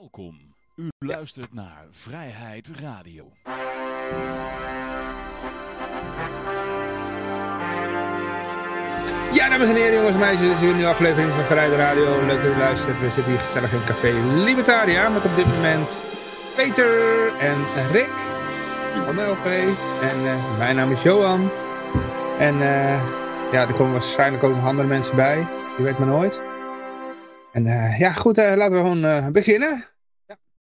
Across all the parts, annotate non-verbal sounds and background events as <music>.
Welkom. U luistert naar Vrijheid Radio. Ja, dames en heren, jongens en meisjes, dit is weer een nieuwe aflevering van Vrijheid Radio. Leuk dat u luistert. We zitten hier gezellig in Café Libertaria met op dit moment Peter en Rick van de LP. En eh, mijn naam is Johan. En eh, ja, er komen waarschijnlijk ook nog andere mensen bij. Je weet maar nooit. En eh, ja, goed, laten we gewoon beginnen.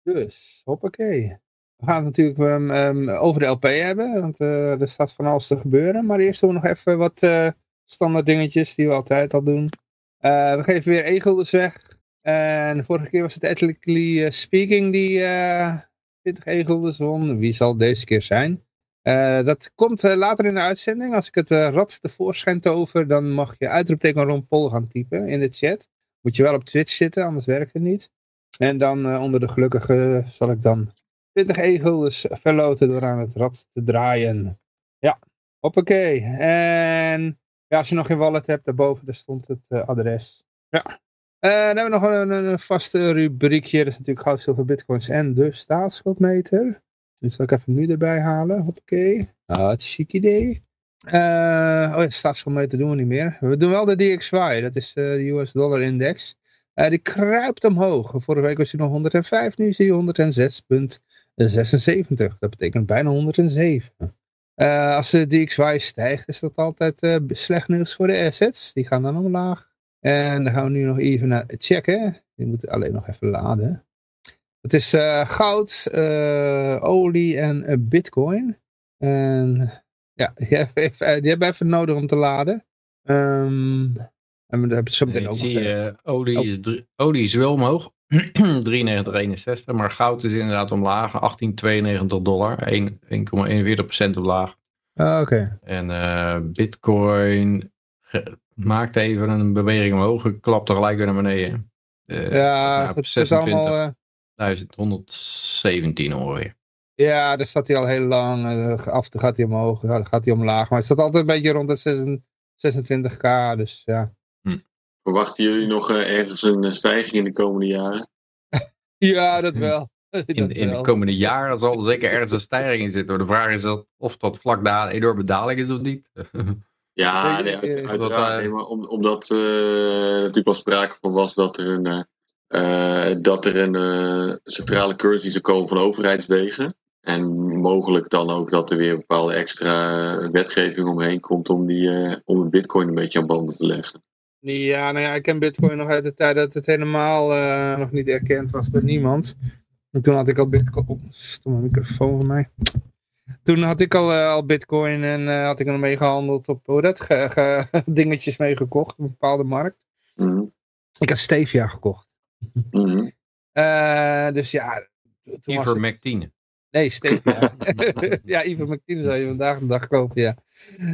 Dus, hoppakee. We gaan het natuurlijk ehm, ehm, over de LP hebben, want eh, er staat van alles te gebeuren. Maar eerst doen we nog even wat eh, standaard dingetjes die we altijd al doen. Eh, we geven weer e-guldens weg. En vorige keer was het Ethically Speaking die eh 20 e-guldens won. Wie zal deze keer zijn? Dat komt later in de uitzending. Als ik het rad tevoorschijn tover, dan mag je uitroepteken Ron Pol gaan typen in de chat. Moet je wel op Twitch zitten, anders werkt het niet. En dan eh, onder de gelukkige zal ik dan 20 e-guldens verloten door aan het rad te draaien. Ja, hoppakee. En ja, als je nog geen wallet hebt, daarboven daar stond het eh, adres. Ja. Eh, dan hebben we nog een, een, vaste rubriekje. Dat is natuurlijk goud, zilver, bitcoins en de staatsschuldmeter. Dus zal ik even nu erbij halen. Hoppakee. Ah, het chic idee. Eh, oh ja, staatsschuldmeter doen we niet meer. We doen wel de DXY. Dat is de US dollar index. Eh, die kruipt omhoog. Vorige week was hij nog 105. Nu is hij 106,76. Dat betekent bijna 107. Eh, als de DXY stijgt, is dat altijd eh, slecht nieuws voor de assets. Die gaan dan omlaag. En dan gaan we nu nog even naar checken. Die moet alleen nog even laden. Het is goud, olie en bitcoin. En ja, die hebben, even, die hebben even nodig om te laden. Ehm, en we hebben zo meteen Ik ook zie, olie, Oh. is drie- olie is wel omhoog. <clears throat> 93,61. Maar goud is inderdaad omlaag. 18,92 dollar. 1 1,41% omlaag. Ah, Oké. En eh, bitcoin maakt even een beweging omhoog. Klapt er gelijk weer naar beneden. Eh, Ja, het is allemaal... eh, 26.117 ongeveer. ja, daar staat hij al heel lang. eh, af gaat hij omhoog, gaat gaat hij omlaag. Maar het staat altijd een beetje rond de 26k. Dus ja. Verwachten jullie nog eh, ergens een eh, stijging in de komende jaren? <laughs> Ja, dat wel. <laughs> In, Dat in de wel. komende jaren zal er zeker ergens een stijging in zitten. Maar de vraag is dat, of dat vlak daar een enorme daling is of niet. <laughs> Ja, nee, uit- uiteraard. dat, eh, nee, maar om, omdat eh, natuurlijk al sprake van was dat er een, dat er een centrale currency zou komen van overheidswegen. En mogelijk dan ook dat er weer bepaalde extra wetgeving omheen komt om, die, eh, om de bitcoin een beetje aan banden te leggen. Ja, nou ja, ik ken Bitcoin nog uit de tijd dat het helemaal eh, nog niet erkend was door niemand. En toen had ik al Bitcoin. Oh, stomme microfoon van mij. Toen had ik al, eh, al Bitcoin en eh, had ik er mee gehandeld op hoe dat ge- ge- <laughs> dingetjes mee gekocht op een bepaalde markt. Mhm. Ik had Stevia gekocht. Eh, dus ja, Ivermectine. Nee, Stevia. <laughs> ja, Ivan McTien zou je vandaag de dag kopen, ja.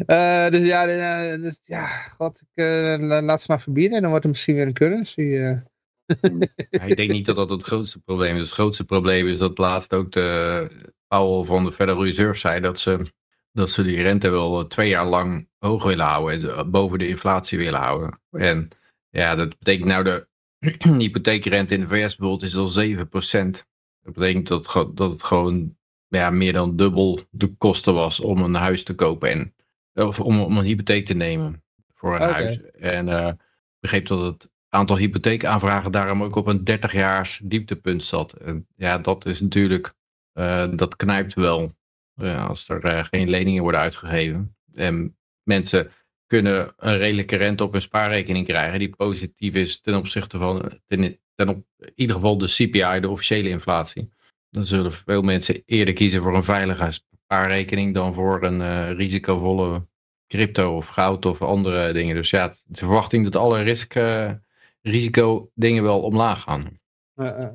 Eh, dus ja, eh, dus, ja, god, ik, eh, la- laat ze maar verbieden en dan wordt het misschien weer een currency. Ja, ik denk niet dat dat het grootste probleem is. Het grootste probleem is dat laatst ook de Powell van de Federal Reserve zei dat ze, dat ze die rente wel twee jaar lang hoog willen houden. En boven de inflatie willen houden. En ja, dat betekent nou de <clears throat> hypotheekrente in de VS bijvoorbeeld is al 7%. Dat betekent dat, dat het gewoon ja, meer dan dubbel de kosten was om een huis te kopen. En, of om, om een hypotheek te nemen voor een huis. En eh, ik begreep dat het aantal hypotheekaanvragen daarom ook op een 30 jaars dieptepunt zat. En ja, dat is natuurlijk, eh, dat knijpt wel eh, als er geen leningen worden uitgegeven. En mensen kunnen een redelijke rente op hun spaarrekening krijgen die positief is ten opzichte van, ten, ten op, in ieder geval de CPI, de officiële inflatie. Dan zullen veel mensen eerder kiezen voor een veilige spaarrekening dan voor een eh, risicovolle crypto of goud of andere dingen. Dus ja, de verwachting dat alle risk, eh, risico dingen wel omlaag gaan. Eh.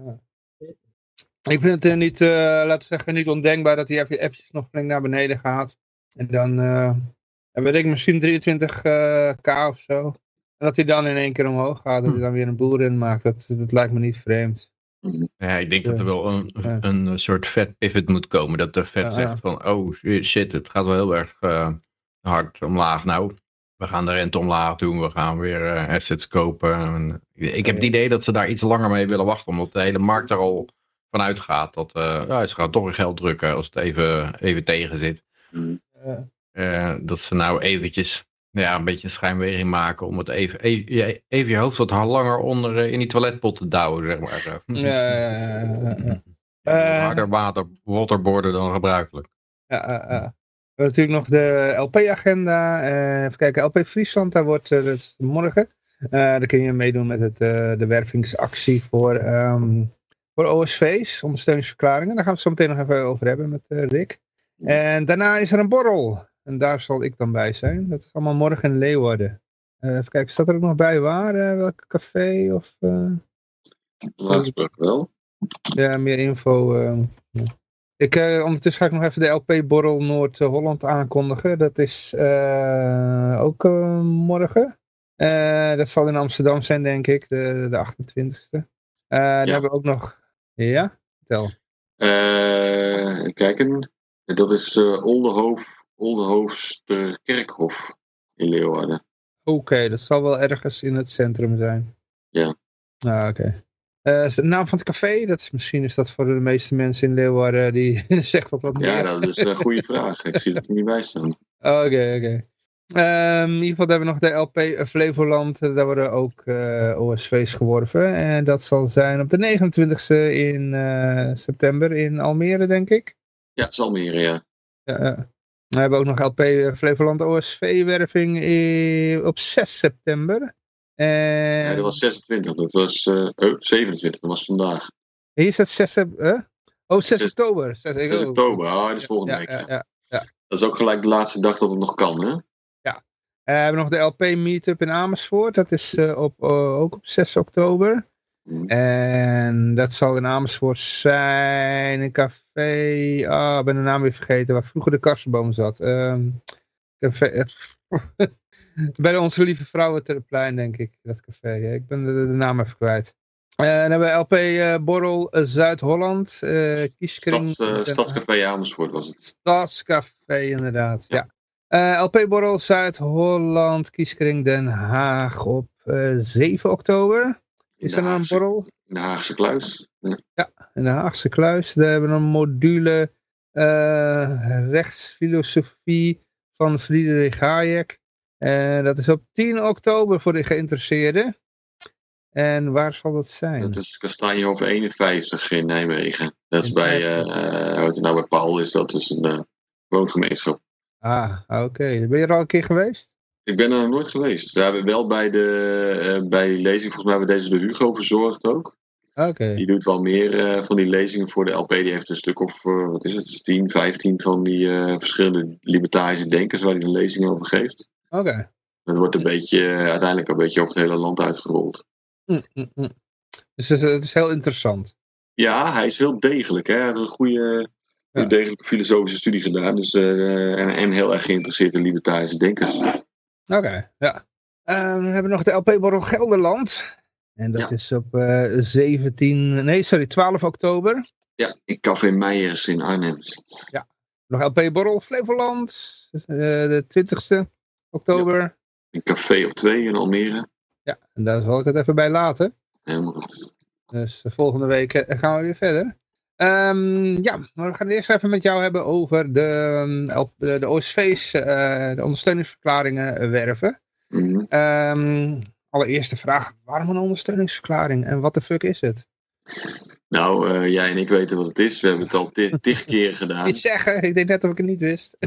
Ik vind het niet, laten we zeggen, niet ondenkbaar dat hij even, eventjes nog flink naar beneden gaat. En dan, weet ik, misschien 23k of zo. En dat hij dan in één keer omhoog gaat, dat hij dan weer een boel in maakt. Dat, dat lijkt me niet vreemd. Ja, ik denk dat er wel een, Ja. een soort vet pivot moet komen. Dat de vet Ja, zegt van, oh shit, het gaat wel heel erg eh, hard omlaag. Nou, we gaan de rente omlaag doen, we gaan weer eh, assets kopen. En ik heb het idee dat ze daar iets langer mee willen wachten, omdat de hele markt er al vanuit gaat dat eh, ja, ze gaan toch weer geld drukken als het even, even tegen zit. Eh, dat ze nou eventjes ja, een beetje een schijnweging maken om het even, even, even je hoofd wat langer onder eh, in die toiletpot te douwen, zeg maar. Ja, ja, ja, ja, ja. Ja, Eh. harder water, waterboarden dan gebruikelijk. Ja, ja, ja. We hebben natuurlijk nog de LP-agenda. Eh, even kijken, LP Friesland, daar wordt eh, dat is morgen. Eh, daar kun je meedoen met het, eh, de wervingsactie voor, ehm, voor OSV's, ondersteuningsverklaringen. Daar gaan we het zo meteen nog even over hebben met eh, Rick. En daarna is er een borrel. En daar zal ik dan bij zijn. Dat is allemaal morgen in Leeuwarden. Eh, even kijken, staat er ook nog bij waar? eh, welke café? Of, gesproken wel. ja, meer info. eh, ja. Ik, ondertussen ga ik nog even de LP-borrel Noord-Holland aankondigen. Dat is ook morgen. Dat zal in Amsterdam zijn, denk ik, de, de 28e. Eh, dan hebben we ook nog... Ja, vertel. Even kijken. Dat is eh Oldehoof, Oldehoofsterkerkhof in Leeuwarden. Oké, dat zal wel ergens in het centrum zijn. Ja. Ah, oké. Eh, de naam van het café? Dat is, misschien is dat voor de meeste mensen in Leeuwarden, die <laughs> zegt dat wat meer. Ja, dat is een goede <laughs> vraag. Ik zie het er niet bij staan. Oké, oké. Ehm, in ieder geval hebben we nog de LP Flevoland. Daar worden ook eh, OSV's geworven. En dat zal zijn op de 29e in eh, september in Almere, denk ik. Ja, het is Almere, ja. Ja, ja. We hebben ook nog LP Flevoland OSV-werving op 6 september. En ja. Dat was 26, dat was eh, oh, 27, dat was vandaag. hier staat 6 sep- huh? Oh, 6 Zes- oktober. 6, 6 oktober, ah, dat is volgende Ja, week. ja, Ja. ja. Dat is ook gelijk de laatste dag dat het nog kan, hè? Eh, we hebben nog de LP Meetup in Amersfoort. Dat is eh, op, eh, ook op 6 oktober. Hm. En dat zal in Amersfoort zijn. Een café. Ah, ik ben de naam weer vergeten. Waar vroeger de karsenboom zat. Ehm café. <laughs> Bij Onze Lieve Vrouwen Terplein, denk ik. Dat café. Ik ben de, de naam even kwijt. Eh, dan hebben we LP eh, Borrel eh, Zuid-Holland. Kieskring. Stadscafé Amersfoort was het. Stadscafé, inderdaad. Ja. Eh, LP Borrel Zuid-Holland, Kieskring Den Haag op eh 7 oktober. Is er nou een borrel? In de Haagse Kluis. Ja. In de Haagse Kluis. Daar hebben we een module eh, rechtsfilosofie van Friedrich Hayek. En dat is op 10 oktober voor de geïnteresseerden. En waar zal dat zijn? Dat is Kastanjehof 51 in Nijmegen. Dat is In bij, eh heet het nou, bij Paul is dat dus een eh, woongemeenschap. Ah, oké. Ben je er al een keer geweest? Ik ben er nog nooit geweest. We hebben wel bij de eh, bij lezing, volgens mij hebben deze de Hugo verzorgd ook. Oké. Die doet wel meer eh, van die lezingen voor de LP. Die heeft een stuk of, eh, wat is het, 10, 15 van die verschillende libertarische denkers waar hij een lezing over geeft. Oké. Dat wordt een beetje, uiteindelijk een beetje over het hele land uitgerold. Mm, mm, mm. Dus het is, het is heel interessant. Ja, hij is heel degelijk. Hè? Hij heeft een goede, degelijke filosofische studie gedaan. Dus, en, en heel erg geïnteresseerd in libertarische denkers. Oké, ja. Ehm, dan hebben we nog de LP Borrel Gelderland. En dat Ja. is op eh 17, nee sorry, 12 oktober. Ja, in Café Meijers in Arnhem. Nog LP Borrel Flevoland, eh, de 20ste oktober. Een café op twee in Almere. Ja. en daar zal ik het even bij laten. Helemaal goed. Dus de volgende week gaan we weer verder. Ehm, ja, maar we gaan het eerst even met jou hebben over de, ehm, de, OSV's, eh, de ondersteuningsverklaringen werven. Ehm allereerste vraag, waarom een ondersteuningsverklaring en wat de fuck is het? Nou, eh, jij en ik weten wat het is. We hebben het al ti- tig keer <laughs> gedaan. Iets zeggen, ik denk net of ik het niet wist. <laughs> <laughs>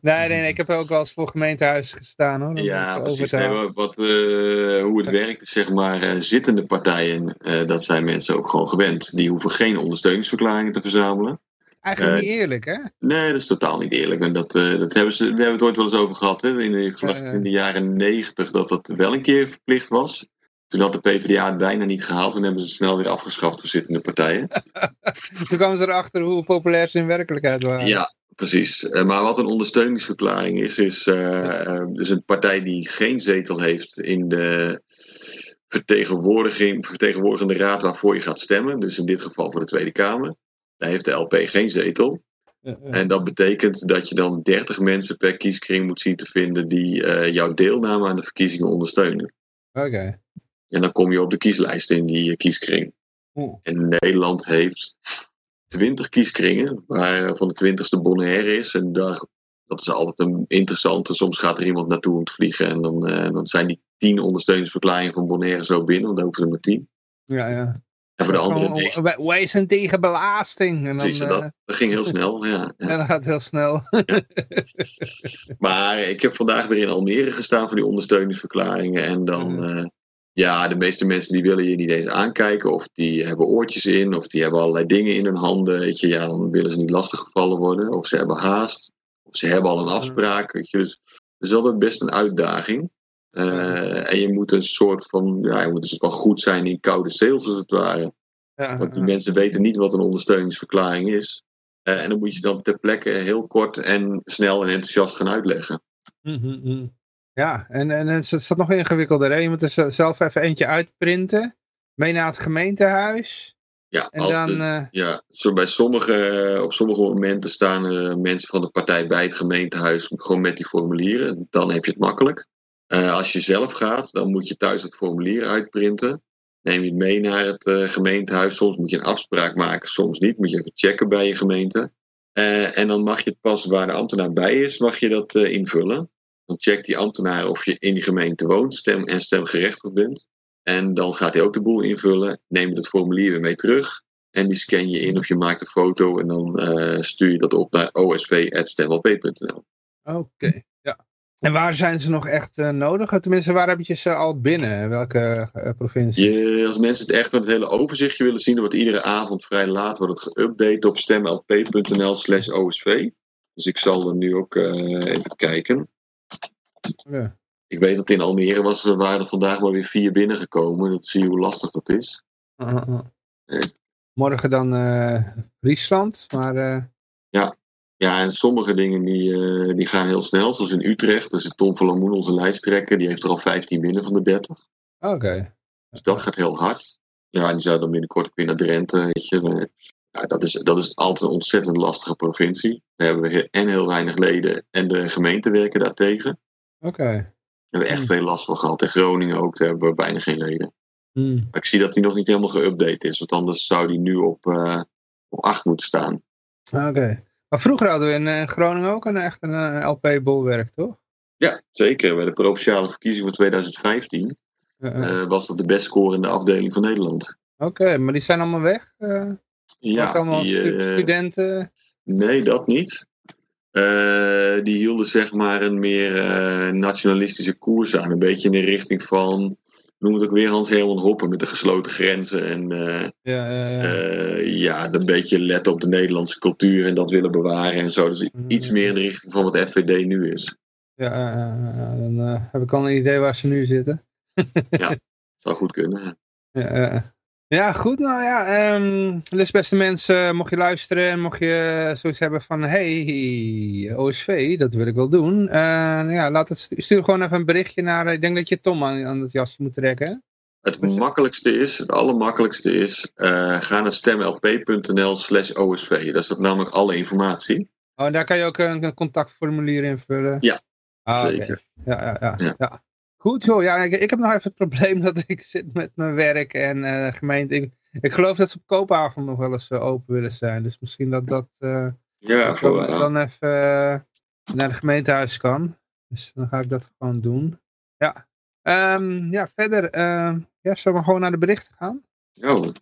Nee, nee, nee, ik heb ook wel eens voor gemeentehuis gestaan hoor. ja, precies. Nee, wat, eh, hoe het werkt, zeg maar, eh, zittende partijen, eh, dat zijn mensen ook gewoon gewend. Die hoeven geen ondersteuningsverklaringen te verzamelen. Eigenlijk eh, niet eerlijk hè? Nee, dat is totaal niet eerlijk. En dat, eh, dat hebben ze, we hebben het ooit wel eens over gehad. Hè? In, ik geloof in de jaren negentig dat dat wel een keer verplicht was. Toen had de PvdA het bijna niet gehaald. Toen hebben ze snel weer afgeschaft voor zittende partijen. <laughs> Toen kwamen ze erachter hoe populair ze in werkelijkheid waren. Ja, precies. Eh, maar wat een ondersteuningsverklaring is, is eh, eh, dus een partij die geen zetel heeft in de vertegenwoordiging, vertegenwoordigende raad waarvoor je gaat stemmen. Dus in dit geval voor de Tweede Kamer. Daar heeft de LP geen zetel. Ja, ja. En dat betekent dat je dan 30 mensen per kieskring moet zien te vinden die jouw deelname aan de verkiezingen ondersteunen. Oké. En dan kom je op de kieslijst in die eh, kieskring. En Nederland heeft 20 kieskringen, waarvan de 20ste Bonaire is. En daar, dat is altijd een interessante. Soms gaat er iemand naartoe om te vliegen. En dan, eh, dan zijn die 10 ondersteuningsverklaringen van Bonaire zo binnen, want dan hoeven ze maar 10. Ja, ja. En voor de andere Gewoon, 9 wij- zijn tegen belasting. En dan, Precies, dat, eh, dat ging heel snel. Ja, <laughs> ja. en dan gaat heel snel. <laughs> Maar ik heb vandaag weer in Almere gestaan voor die ondersteuningsverklaringen. En dan, eh, ja, de meeste mensen die willen je niet eens aankijken. Of die hebben oortjes in. Of die hebben allerlei dingen in hun handen. Weet je, ja, dan willen ze niet lastiggevallen worden. Of ze hebben haast. Of ze hebben al een afspraak. Weet je. Dus het is altijd best een uitdaging. Eh, en je moet een soort van, ja, je moet dus wel goed zijn in koude sales als het ware. Ja, Want die ja. mensen weten niet wat een ondersteuningsverklaring is. Eh, en dan moet je dan ter plekke heel kort en snel en enthousiast gaan uitleggen. Mhm. Ja, en, en het staat nog ingewikkelder. Hè? Je moet er zelf even eentje uitprinten. Mee naar het gemeentehuis. Ja, En als dan... de- eh, ja zo bij sommige, op sommige momenten staan er mensen van de partij bij het gemeentehuis gewoon met die formulieren. Dan heb je het makkelijk. Eh, als je zelf gaat, dan moet je thuis het formulier uitprinten. Neem je het mee naar het eh, gemeentehuis. Soms moet je een afspraak maken, soms niet. Moet je even checken bij je gemeente. Eh, en dan mag je het pas waar de ambtenaar bij is, mag je dat eh, invullen. Dan checkt die ambtenaar of je in die gemeente woont, stem en stemgerechtigd bent. En dan gaat hij ook de boel invullen. Neem je het formulier weer mee terug. En die scan je in of je maakt een foto en dan eh, stuur je dat op naar osv.stemlp.nl. Oké, ja. En waar zijn ze nog echt eh, nodig? Tenminste, waar heb je ze al binnen? Welke eh, provincie? Je, als mensen het echt met het hele overzichtje willen zien, dan wordt iedere avond vrij laat wordt het geüpdate op stemlp.nl slash osv. Dus ik zal er nu ook even kijken. Ja. Ik weet dat in Almere was, er waren er vandaag maar weer vier binnengekomen. Dat zie je hoe lastig dat is. Uh, uh, uh. Nee. Morgen dan eh, Friesland, maar eh, Ja, en sommige dingen die, eh, die gaan heel snel. Zoals in Utrecht, dus Tom van Lamoen, onze lijsttrekker, die heeft er al 15 binnen van de 30. oké. Dus dat gaat heel hard. Ja, en die zou dan binnenkort ook weer naar Drenthe. Weet je. Ja, dat, is, dat is altijd een ontzettend lastige provincie. Daar hebben we en heel weinig leden en de gemeenten werken daartegen. Oké. Daar hebben we echt Hmm. veel last van gehad. In Groningen ook, daar hebben we bijna geen leden. Hmm. Maar ik zie dat die nog niet helemaal geüpdate is. Want anders zou die nu op, eh, op 8 moeten staan. Oké. Maar vroeger hadden we in eh, Groningen ook een echt een eh, LP-bolwerk, toch? Ja, zeker. Bij de provinciale verkiezingen van 2015 Uh, uh. eh, was dat de best scorende afdeling van Nederland. Oké, maar die zijn allemaal weg? Ja, allemaal die, stu- studenten? Nee, dat niet. Eh, die hielden zeg maar een meer eh, nationalistische koers aan. Een beetje in de richting van, noem het ook weer Hans Herman Hoppen met de gesloten grenzen. En eh, Ja, ja, ja. ja, een beetje letten op de Nederlandse cultuur en dat willen bewaren en zo. Dus Mhm. iets meer in de richting van wat FVD nu is. ja, ja, ja, ja, dan heb ik al een idee waar ze nu zitten. Zou goed kunnen. Ja, <laughs> ja, goed. Nou ja, ehm dus beste mensen, mocht je luisteren en mocht je zoiets hebben van, hey, OSV, dat wil ik wel doen. eh, ja, laat het stu- stuur gewoon even een berichtje naar, eh, ik denk dat je Tom aan, aan het jasje moet trekken. hè? Het Dus- makkelijkste is, het allermakkelijkste is, eh, ga naar stemlp.nl slash OSV. Daar staat namelijk alle informatie. Oh, en daar kan je ook een, een contactformulier invullen. Ja, ah. Zeker. Ja, ja, ja, Ja. ja. Goed joh, ja, ik, ik heb nog even het probleem <laughs> dat ik zit met mijn werk en eh gemeente. Ik, ik geloof dat ze op koopavond nog wel eens eh, open willen zijn. Dus misschien dat dat eh, Ja, dat ik dan even naar het gemeentehuis kan. Dus dan ga ik dat gewoon doen. Ja, Ehm, ja verder. ehm, ja, zullen we gewoon naar de berichten gaan? ja, hoor.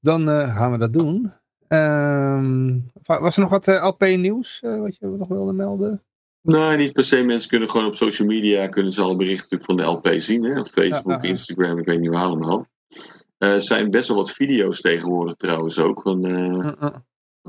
Dan gaan we dat doen. Ehm, wa- was er nog wat LP nieuws eh, wat je nog wilde melden? Nee, niet per se. Mensen kunnen gewoon op social media kunnen ze al berichten van de LP zien. Hè? Op Facebook, Ja, ja, ja. Instagram, ik weet niet waar allemaal. Eh, Er zijn best wel wat video's tegenwoordig trouwens ook. Van eh, Uh, uh.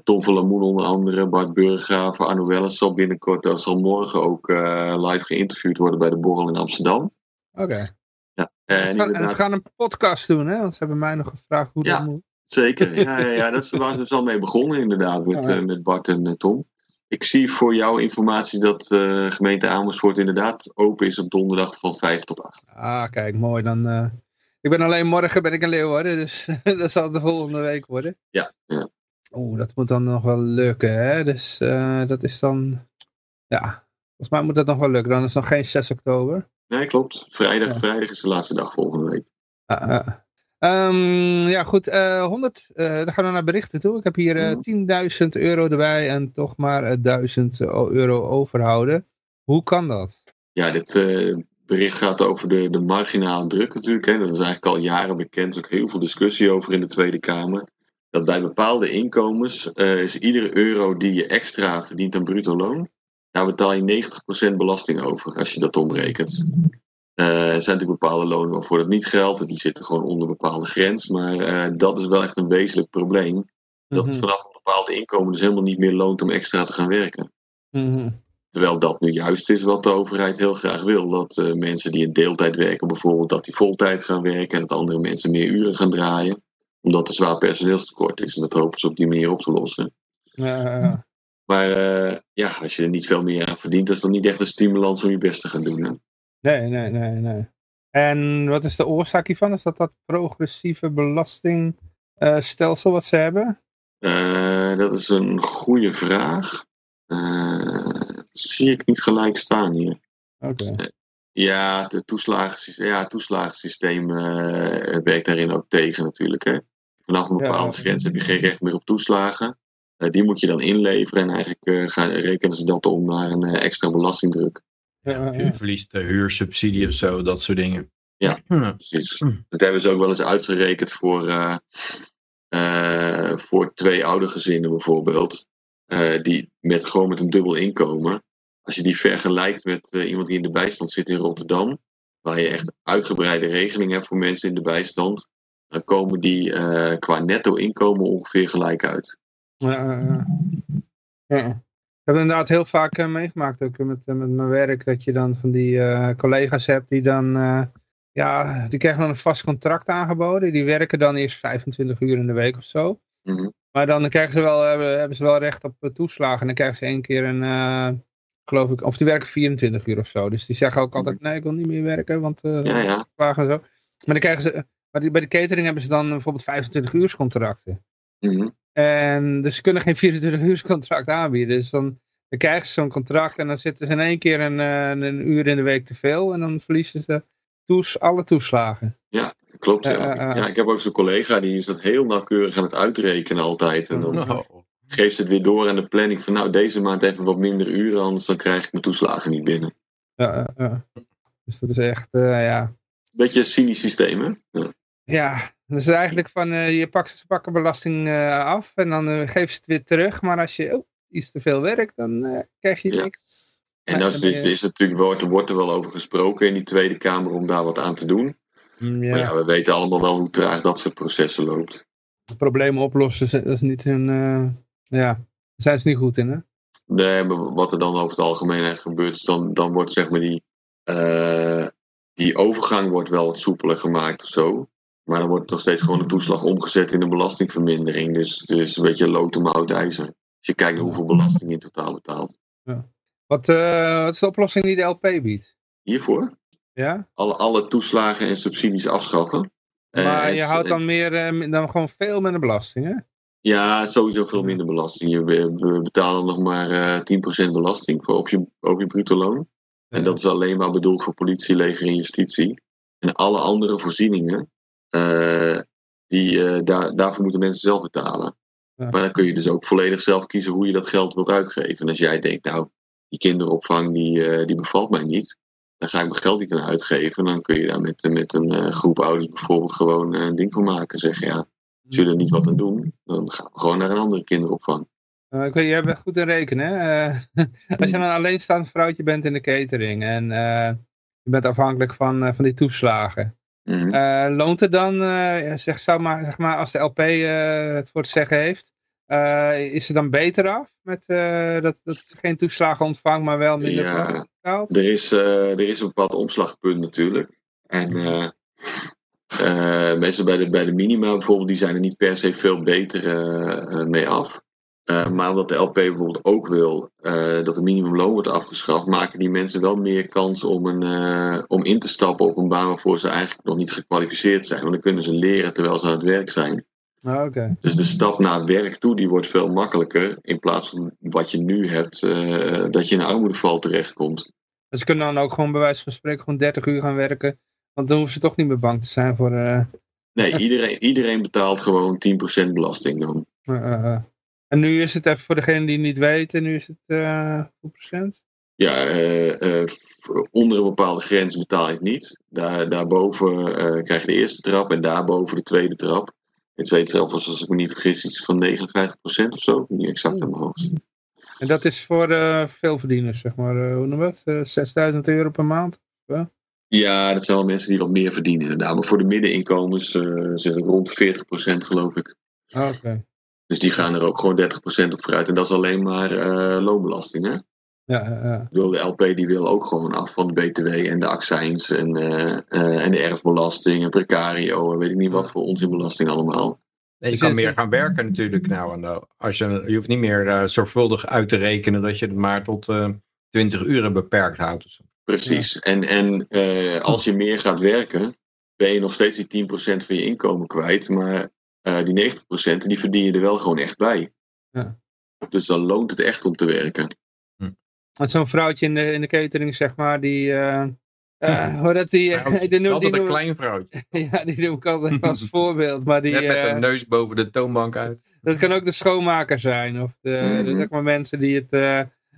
Tom van Lamoen onder andere, Bart Burggraaf, Arno Wellens zal binnenkort, dat zal morgen ook eh, live geïnterviewd worden bij de Borrel in Amsterdam. Oké. Ja, en inderdaad, gaan een podcast doen, hè? Want ze hebben mij nog gevraagd hoe Ja. dat moet. zeker. Ja, ja, ja, <laughs> dat is waar ze dus al mee begonnen inderdaad met, eh, met Bart en eh, Tom. Ik zie voor jouw informatie dat eh gemeente Amersfoort inderdaad open is op donderdag van 5 tot 8. Ah, kijk, mooi. Dan, eh, ik ben alleen morgen ben ik in Leeuwarden, <laughs> dus dat zal de volgende week worden. Ja, ja. Oeh, dat moet dan nog wel lukken, hè? Dus uh, dat is dan... Ja, volgens mij moet dat nog wel lukken. Dan is het nog geen 6 oktober. Nee, klopt. Vrijdag, ja. vrijdag is de laatste dag volgende week. Uh, uh. Um, ja, goed. 100, dan gaan we naar berichten toe. Ik heb hier 10.000 euro erbij en toch maar 1000 euro overhouden. Hoe kan dat? Ja, dit bericht gaat over de, de marginale druk natuurlijk. Hè. Dat is eigenlijk al jaren bekend. Er is ook heel veel discussie over in de Tweede Kamer. Dat bij bepaalde inkomens uh, is iedere euro die je extra verdient aan bruto loon, daar betaal je 90% belasting over als je dat omrekent. Er zijn natuurlijk bepaalde lonen waarvoor dat niet geldt. Die zitten gewoon onder een bepaalde grens. Maar uh, dat is wel echt een wezenlijk probleem. Dat het vanaf een bepaald inkomen dus helemaal niet meer loont om extra te gaan werken. Mm -hmm. Terwijl dat nu juist is wat de overheid heel graag wil. Dat uh, mensen die in deeltijd werken bijvoorbeeld, dat die voltijd gaan werken. En dat andere mensen meer uren gaan draaien. Omdat er zwaar personeelstekort is. En dat hopen ze op die manier op te lossen. Ja, maar uh, ja, als je er niet veel meer aan verdient, dat is dan niet echt een stimulans om je best te gaan doen. Hè? Nee, nee, nee, nee. En wat is de oorzaak hiervan? Is dat dat progressieve belastingstelsel uh, wat ze hebben? Uh, dat is een goede vraag. Uh, dat zie ik niet gelijk staan hier. Oké. Okay. Ja, de toeslagensysteem, ja, het toeslagensysteem werkt daarin ook tegen natuurlijk. Hè? Vanaf een bepaalde ja, grens heb je geen recht meer op toeslagen. die moet je dan inleveren en eigenlijk gaan, rekenen ze dat om naar een extra belastingdruk. Ja, je verliest de huursubsidie of zo, dat soort dingen. Ja, <clears throat> precies. Dat hebben ze ook wel eens uitgerekend voor, uh, uh, voor twee oude gezinnen bijvoorbeeld. Uh, die met, gewoon met een dubbel inkomen. Als je die vergelijkt met iemand die in de bijstand zit in Rotterdam. Waar je echt uitgebreide regeling hebt voor mensen in de bijstand. Dan komen die qua netto inkomen ongeveer gelijk uit. Ja, ja. Ik heb inderdaad heel vaak uh, meegemaakt, ook met, uh, met mijn werk, dat je dan van die uh, collega's hebt die dan, ja, die krijgen dan een vast contract aangeboden. Die werken dan eerst 25 uur in de week of zo. Mm -hmm. Maar dan krijgen ze wel, hebben, hebben ze wel recht op toeslagen. En dan krijgen ze één keer een, geloof ik, of die werken 24 uur of zo. Dus die zeggen ook altijd, nee, ik wil niet meer werken, want ja, ja. en zo. Maar dan krijgen ze, bij de catering hebben ze dan bijvoorbeeld 25 uur contracten. Mm -hmm. En dus ze kunnen geen 24 uur contract aanbieden. Dus dan, dan krijgen ze zo'n contract en dan zitten ze in één keer een, een, uur in de week te veel. En dan verliezen ze toes, alle toeslagen. Ja, klopt. Ja. Uh, uh, ja, ik heb ook zo'n collega die is dat heel nauwkeurig aan het uitrekenen altijd. En dan Oh. geeft ze het weer door aan de planning van nou deze maand even wat minder uren, anders dan krijg ik mijn toeslagen niet binnen. Ja, dus dat is echt, uh, ja. Beetje een cynisch systeem, hè? Ja. Ja, dus eigenlijk van uh, je pakt, ze pakken belasting uh, af en dan uh, geven ze het weer terug. Maar als je oh, iets te veel werkt, dan krijg je Ja. niks. En nou, is, is, is natuurlijk, wordt, er wordt er wel over gesproken in die Tweede Kamer om daar wat aan te doen. Mm, Maar ja, we weten allemaal wel hoe traag dat soort processen loopt. Problemen oplossen, dat is niet hun, ja, daar zijn ze niet goed in hè. Nee, maar wat er dan over het algemeen eigenlijk gebeurt, is dan, dan wordt zeg maar die, die overgang wordt wel wat soepeler gemaakt of zo. Maar dan wordt nog steeds gewoon de toeslag omgezet in een belastingvermindering. Dus het is een beetje lood om oud ijzer. Als je kijkt naar hoeveel belasting je in totaal betaalt. Wat, uh, wat is de oplossing die de LP biedt? Hiervoor? Ja? Alle, alle toeslagen en subsidies afschaffen. Maar Uh, je houdt dan meer, uh, dan gewoon veel minder belasting hè? Ja, sowieso veel minder belasting. Je be- be- betaalt nog maar uh, 10% belasting voor op, je, op je bruto loon. En dat is alleen maar bedoeld voor politie, leger en justitie. En alle andere voorzieningen, die, uh, daar, daarvoor moeten mensen zelf betalen. Ja. Maar dan kun je dus ook volledig zelf kiezen hoe je dat geld wilt uitgeven. En als jij denkt, nou, die kinderopvang die, uh, die bevalt mij niet, dan ga ik mijn geld niet aan uitgeven. Dan kun je daar met, met een groep ouders bijvoorbeeld gewoon een ding van maken. Zeggen, ja, als jullie er niet wat aan doen, dan gaan we gewoon naar een andere kinderopvang. Uh, ik weet, jij bent goed in rekenen. Hè? Uh, <laughs> als je een alleenstaand vrouwtje bent in de catering en uh, je bent afhankelijk van, van die toeslagen. Mm -hmm. loont het dan, zeg, zou maar, zeg maar, als de LP het voor het zeggen heeft, is het dan beter af met dat, dat ze geen toeslagen ontvangt, maar wel minder ja, er is, er is een bepaald omslagpunt natuurlijk. En uh, mensen bij de, bij de minima bijvoorbeeld, die zijn er niet per se veel beter mee af. Uh, maar omdat de LP bijvoorbeeld ook wil dat het minimumloon wordt afgeschaft, maken die mensen wel meer kans om, een, om in te stappen op een baan waarvoor ze eigenlijk nog niet gekwalificeerd zijn. Want dan kunnen ze leren terwijl ze aan het werk zijn. Ah, Oké. Dus de stap naar werk toe, die wordt veel makkelijker. In plaats van wat je nu hebt, eh, dat je in een armoedeval terechtkomt. Dus ze kunnen dan ook gewoon bij wijze van spreken gewoon 30 uur gaan werken. Want dan hoeven ze toch niet meer bang te zijn voor... eh, Nee, iedereen, iedereen betaalt gewoon 10% belasting dan. En nu is het even voor degene die het niet weten, nu is het eh hoeveel procent? Ja, eh, eh, onder een bepaalde grens betaal je het niet. Daar, daarboven krijg je de eerste trap en daarboven de tweede trap. De tweede trap was, als ik me niet vergis, iets van 59% of zo. Niet exact aan mijn hoofd. En dat is voor veelverdieners, zeg maar. hoe noem je dat? Eh, 6000 euro per maand? Ja, dat zijn wel mensen die wat meer verdienen inderdaad. Maar voor de middeninkomens zit het rond 40% geloof ik. Ah, Oké. Dus die gaan er ook gewoon 30% op vooruit. En dat is alleen maar eh, loonbelasting. Hè? Ja, ja, ja. Ik bedoel, de LP die wil ook gewoon af van de BTW en de accijns en, eh, eh, en de erfbelasting en precario en weet ik niet wat voor onzinbelasting allemaal. Nee, je kan meer gaan werken natuurlijk nou. En, als je, je hoeft niet meer eh, zorgvuldig uit te rekenen dat je het maar tot eh 20 uren beperkt houdt. Precies. En, en eh, als je meer gaat werken, ben je nog steeds die 10% van je inkomen kwijt. Maar eh, die 90% die verdien je er wel gewoon echt bij. Ja. Dus dan loont het echt om te werken. Want zo'n vrouwtje in de, in de catering, zeg maar, die... eh eh, hoe dat die, die, noem- die, Altijd een noem- klein vrouwtje. <laughs> ja, die noem ik altijd <laughs> als voorbeeld. Maar die, Net met een neus boven de toonbank uit. dat kan ook de schoonmaker zijn. Of de, de- zeg maar mensen die het, eh,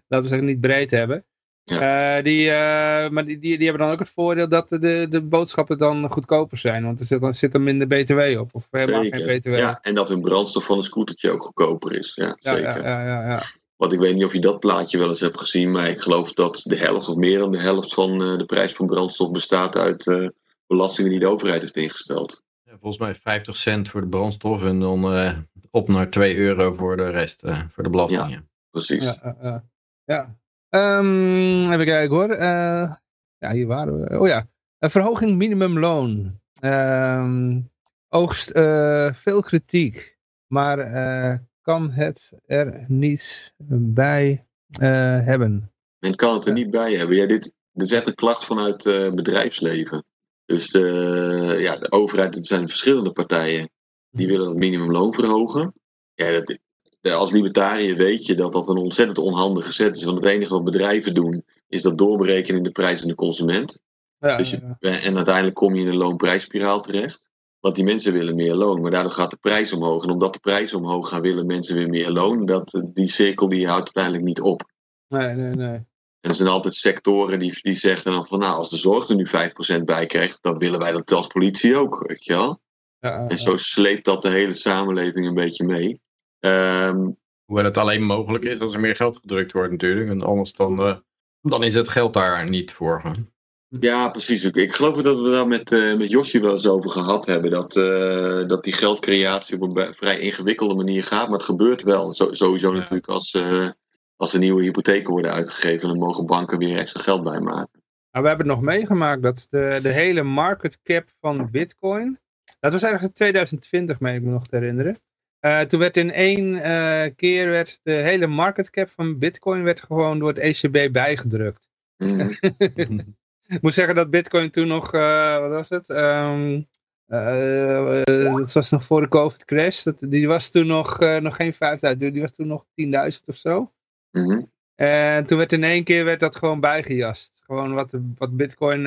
laten we zeggen, niet breed hebben. Eh, die, eh, maar die, die, die hebben dan ook het voordeel dat de, de boodschappen dan goedkoper zijn. Want er zit dan, zit er minder btw op. Of helemaal geen Zeker. btw. Ja, en dat hun brandstof van een scootertje ook goedkoper is. Ja, ja, zeker. ja, ja, ja, ja. Want ik weet niet of je dat plaatje wel eens hebt gezien, maar ik geloof dat de helft of meer dan de helft van eh, de prijs van brandstof bestaat uit eh, belastingen die de overheid heeft ingesteld. Ja, volgens mij 50 cent voor de brandstof en dan eh, op naar 2 euro voor de rest, eh, voor de belastingen. Precies. Ja, ja, ja. Ehm, even kijken hoor. Eh, ja, hier waren we. Oh ja, een verhoging minimumloon. Ehm oogst eh, veel kritiek, maar eh, kan het er niet bij hebben. Men kan het er niet bij hebben. Ja, dit, dit is echt een klacht vanuit bedrijfsleven. Dus de, ja, de overheid, het zijn verschillende partijen die willen het minimumloon verhogen. Ja, dat, als libertariër weet je dat dat een ontzettend onhandige zet is. Want het enige wat bedrijven doen, is dat doorberekenen in de prijs aan de consument. Ja, Dus je, en uiteindelijk kom je in een loonprijsspiraal terecht. Want die mensen willen meer loon, maar daardoor gaat de prijs omhoog. En omdat de prijs omhoog gaat, willen mensen weer meer loon. Dat, die cirkel die houdt uiteindelijk niet op. nee, nee, nee. En er zijn altijd sectoren die, die zeggen dan van nou, als de zorg er nu 5% bij krijgt, dan willen wij dat als politie ook, weet je wel. Ja, En zo sleept dat de hele samenleving een beetje mee. Ehm, Hoewel het alleen mogelijk is als er meer geld gedrukt wordt natuurlijk. En anders dan, eh, dan is het geld daar niet voor. hè. ja, precies. Ik, ik geloof dat we daar met, eh met Josje wel eens over gehad hebben. Dat, eh, dat die geldcreatie op een vrij ingewikkelde manier gaat. Maar het gebeurt wel. Zo, sowieso Ja. natuurlijk als, eh, als er nieuwe hypotheken worden uitgegeven. Dan mogen banken weer extra geld bijmaken. Nou, we hebben het nog meegemaakt dat de, de hele market cap van bitcoin, dat was eigenlijk in 2020, meen ik me nog te herinneren. Eh, toen werd in één eh, keer werd de hele market cap van bitcoin werd gewoon door het ECB bijgedrukt. Mhm. <laughs> Ik moet zeggen dat bitcoin toen nog, eh, wat was het? Eh, dat was nog voor de covid crash. Dat, die was toen nog, nog geen 5000, die was toen nog 10.000 of zo. Mhm. En toen werd in één keer werd dat gewoon bijgejast. Gewoon wat, wat bitcoin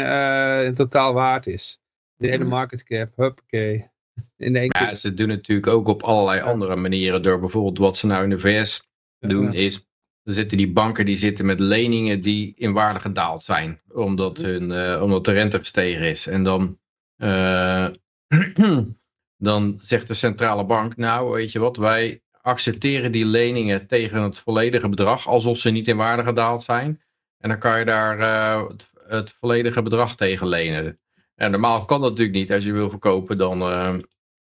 in totaal waard is. De hele Mhm. market cap, huppakee. <laughs> In één Ja, keer. ze doen het natuurlijk ook op allerlei andere manieren. Door bijvoorbeeld wat ze nou in de VS doen is... Er zitten die banken die zitten met leningen die in waarde gedaald zijn. Omdat, hun, eh, omdat de rente gestegen is. En dan, eh, <clears throat> dan zegt de centrale bank... Nou, weet je wat, wij accepteren die leningen tegen het volledige bedrag. Alsof ze niet in waarde gedaald zijn. En dan kan je daar eh, het, het volledige bedrag tegen lenen. En normaal kan dat natuurlijk niet. Als je wil verkopen, dan, eh,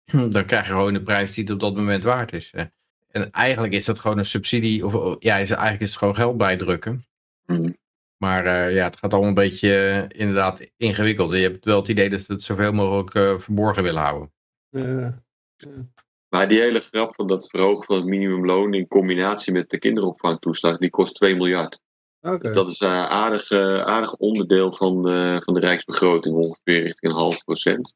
<clears throat> dan krijg je gewoon de prijs die het op dat moment waard is. En eigenlijk is dat gewoon een subsidie, of of- ja, is, eigenlijk is het gewoon geld bijdrukken. Mhm. Maar eh, ja, het gaat allemaal een beetje eh, inderdaad ingewikkeld. Je hebt wel het idee dat ze het zoveel mogelijk eh, verborgen willen houden. Eh, Maar die hele grap van dat verhogen van het minimumloon in combinatie met de kinderopvangtoeslag, die kost 2 miljard. Dus dat is een aardig, eh, aardig onderdeel van de, van de rijksbegroting, ongeveer richting een half procent.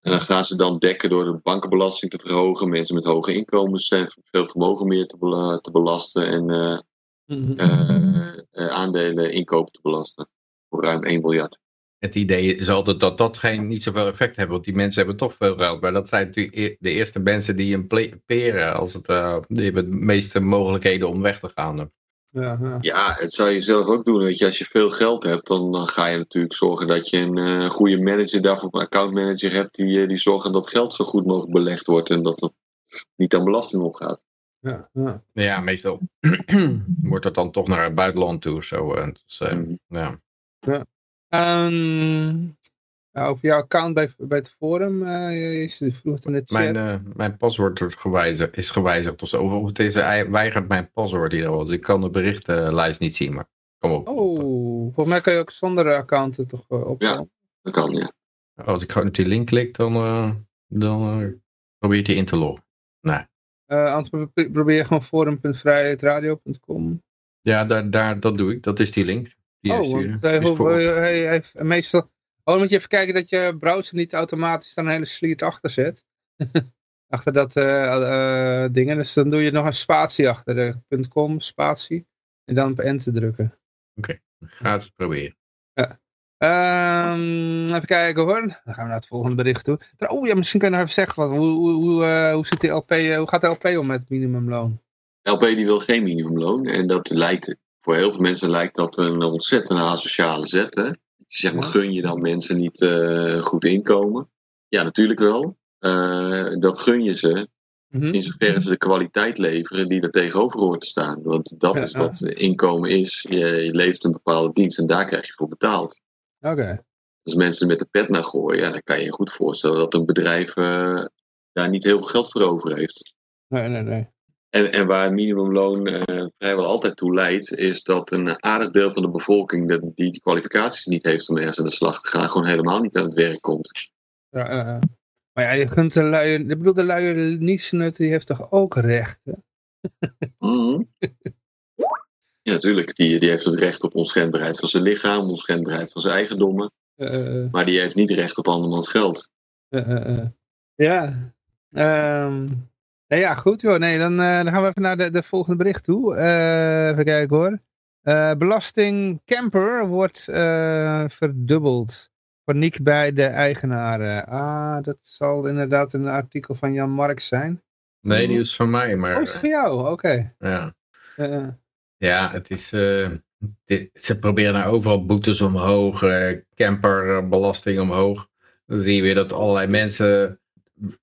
En dan gaan ze dan dekken door de bankenbelasting te verhogen. Mensen met hoge inkomens en veel vermogen meer te, bela- te belasten. En eh, eh, eh, aandelen inkopen te belasten. Voor ruim 1 miljard. Het idee is altijd dat dat geen, niet zoveel effect heeft, want die mensen hebben toch veel geld. Maar dat zijn natuurlijk de eerste mensen die ple- peren. Als het, eh, die hebben de meeste mogelijkheden om weg te gaan. Ja, ja. Ja, het zou je zelf ook doen. Weet je, als je veel geld hebt, dan, dan ga je natuurlijk zorgen dat je een eh, goede manager daarvoor, een accountmanager hebt, die, eh, die zorgt dat geld zo goed mogelijk belegd wordt en dat het niet aan belasting opgaat. ja, ja. Ja, meestal <clears throat> wordt het dan toch naar het buitenland toe. Zo, dus, Mhm. ja. Ehm, ja, over jouw account bij, bij het forum, eh is die vroeg in de chat. Mijn, eh, mijn paswoord wordt gewijzigd, is gewijzigd of zo. Of het is, hij weigert mijn paswoord hier. Dus ik kan de berichtenlijst niet zien. Maar kom op. oh, volgens mij kan je ook zonder account er toch uh, op. Ja. Dat kan, ja. Als ik gewoon op die link klik, dan, eh, dan probeert hij in te loggen. Nee. Eh, anders pro- probeer gewoon forum.vrijheidradio.com. Ja, daar, daar, dat doe ik. Dat is die link. Die Oh, hij, hij, hij heeft meestal... Oh, dan moet je even kijken dat je browser niet automatisch dan een hele sliert achter zet. <laughs> achter dat eh eh, dingen. Dus dan doe je nog een spatie achter. de .com, spatie. En dan op enter drukken. Ga het proberen. Ehm, even kijken hoor. Dan gaan we naar het volgende bericht toe. Oh ja, misschien kan je nog even zeggen. Wat, hoe, hoe, hoe, eh, hoe, zit de LP, hoe gaat de LP om met minimumloon? LP die wil geen minimumloon en dat lijkt, voor heel veel mensen lijkt dat een ontzettend asociale zet. Hè? Zeg maar, gun je dan mensen niet eh, goed inkomen? Ja, natuurlijk wel. Eh, dat gun je ze Mhm. in zoverre ze de kwaliteit leveren die er tegenover hoort te staan. Want dat Ja, is ja. wat inkomen is. Je, je levert een bepaalde dienst en daar krijg je voor betaald. Oké. Als mensen met de pet naar gooien, ja, dan kan je je goed voorstellen dat een bedrijf eh, daar niet heel veel geld voor over heeft. Nee, nee, nee. En, en waar minimumloon eh, vrijwel altijd toe leidt, is dat een aardig deel van de bevolking dat die die kwalificaties niet heeft om ergens aan de slag te gaan, gewoon helemaal niet aan het werk komt. Ja, eh, maar ja, je gunt de luie... Ik bedoel, de luie nietsnut, die heeft toch ook rechten? Mhm. Ja, natuurlijk. Die, die heeft het recht op onschendbaarheid van zijn lichaam, onschendbaarheid van zijn eigendommen. Eh, Maar die heeft niet recht op andermans geld. Ja. Ehm, nee, ja, goed joh. Nee, dan, eh, dan gaan we even naar de, de volgende bericht toe. Eh, even kijken hoor. Eh, belasting camper wordt eh, verdubbeld. Paniek bij de eigenaren. Ah, dat zal inderdaad een artikel van Jan Mark zijn. Nee, die is van mij. Maar Oh, is het voor jou? Oké. ja. Eh, ja, het is... eh, dit- ze proberen nou overal boetes omhoog. eh camperbelasting omhoog. Dan zie je weer dat allerlei mensen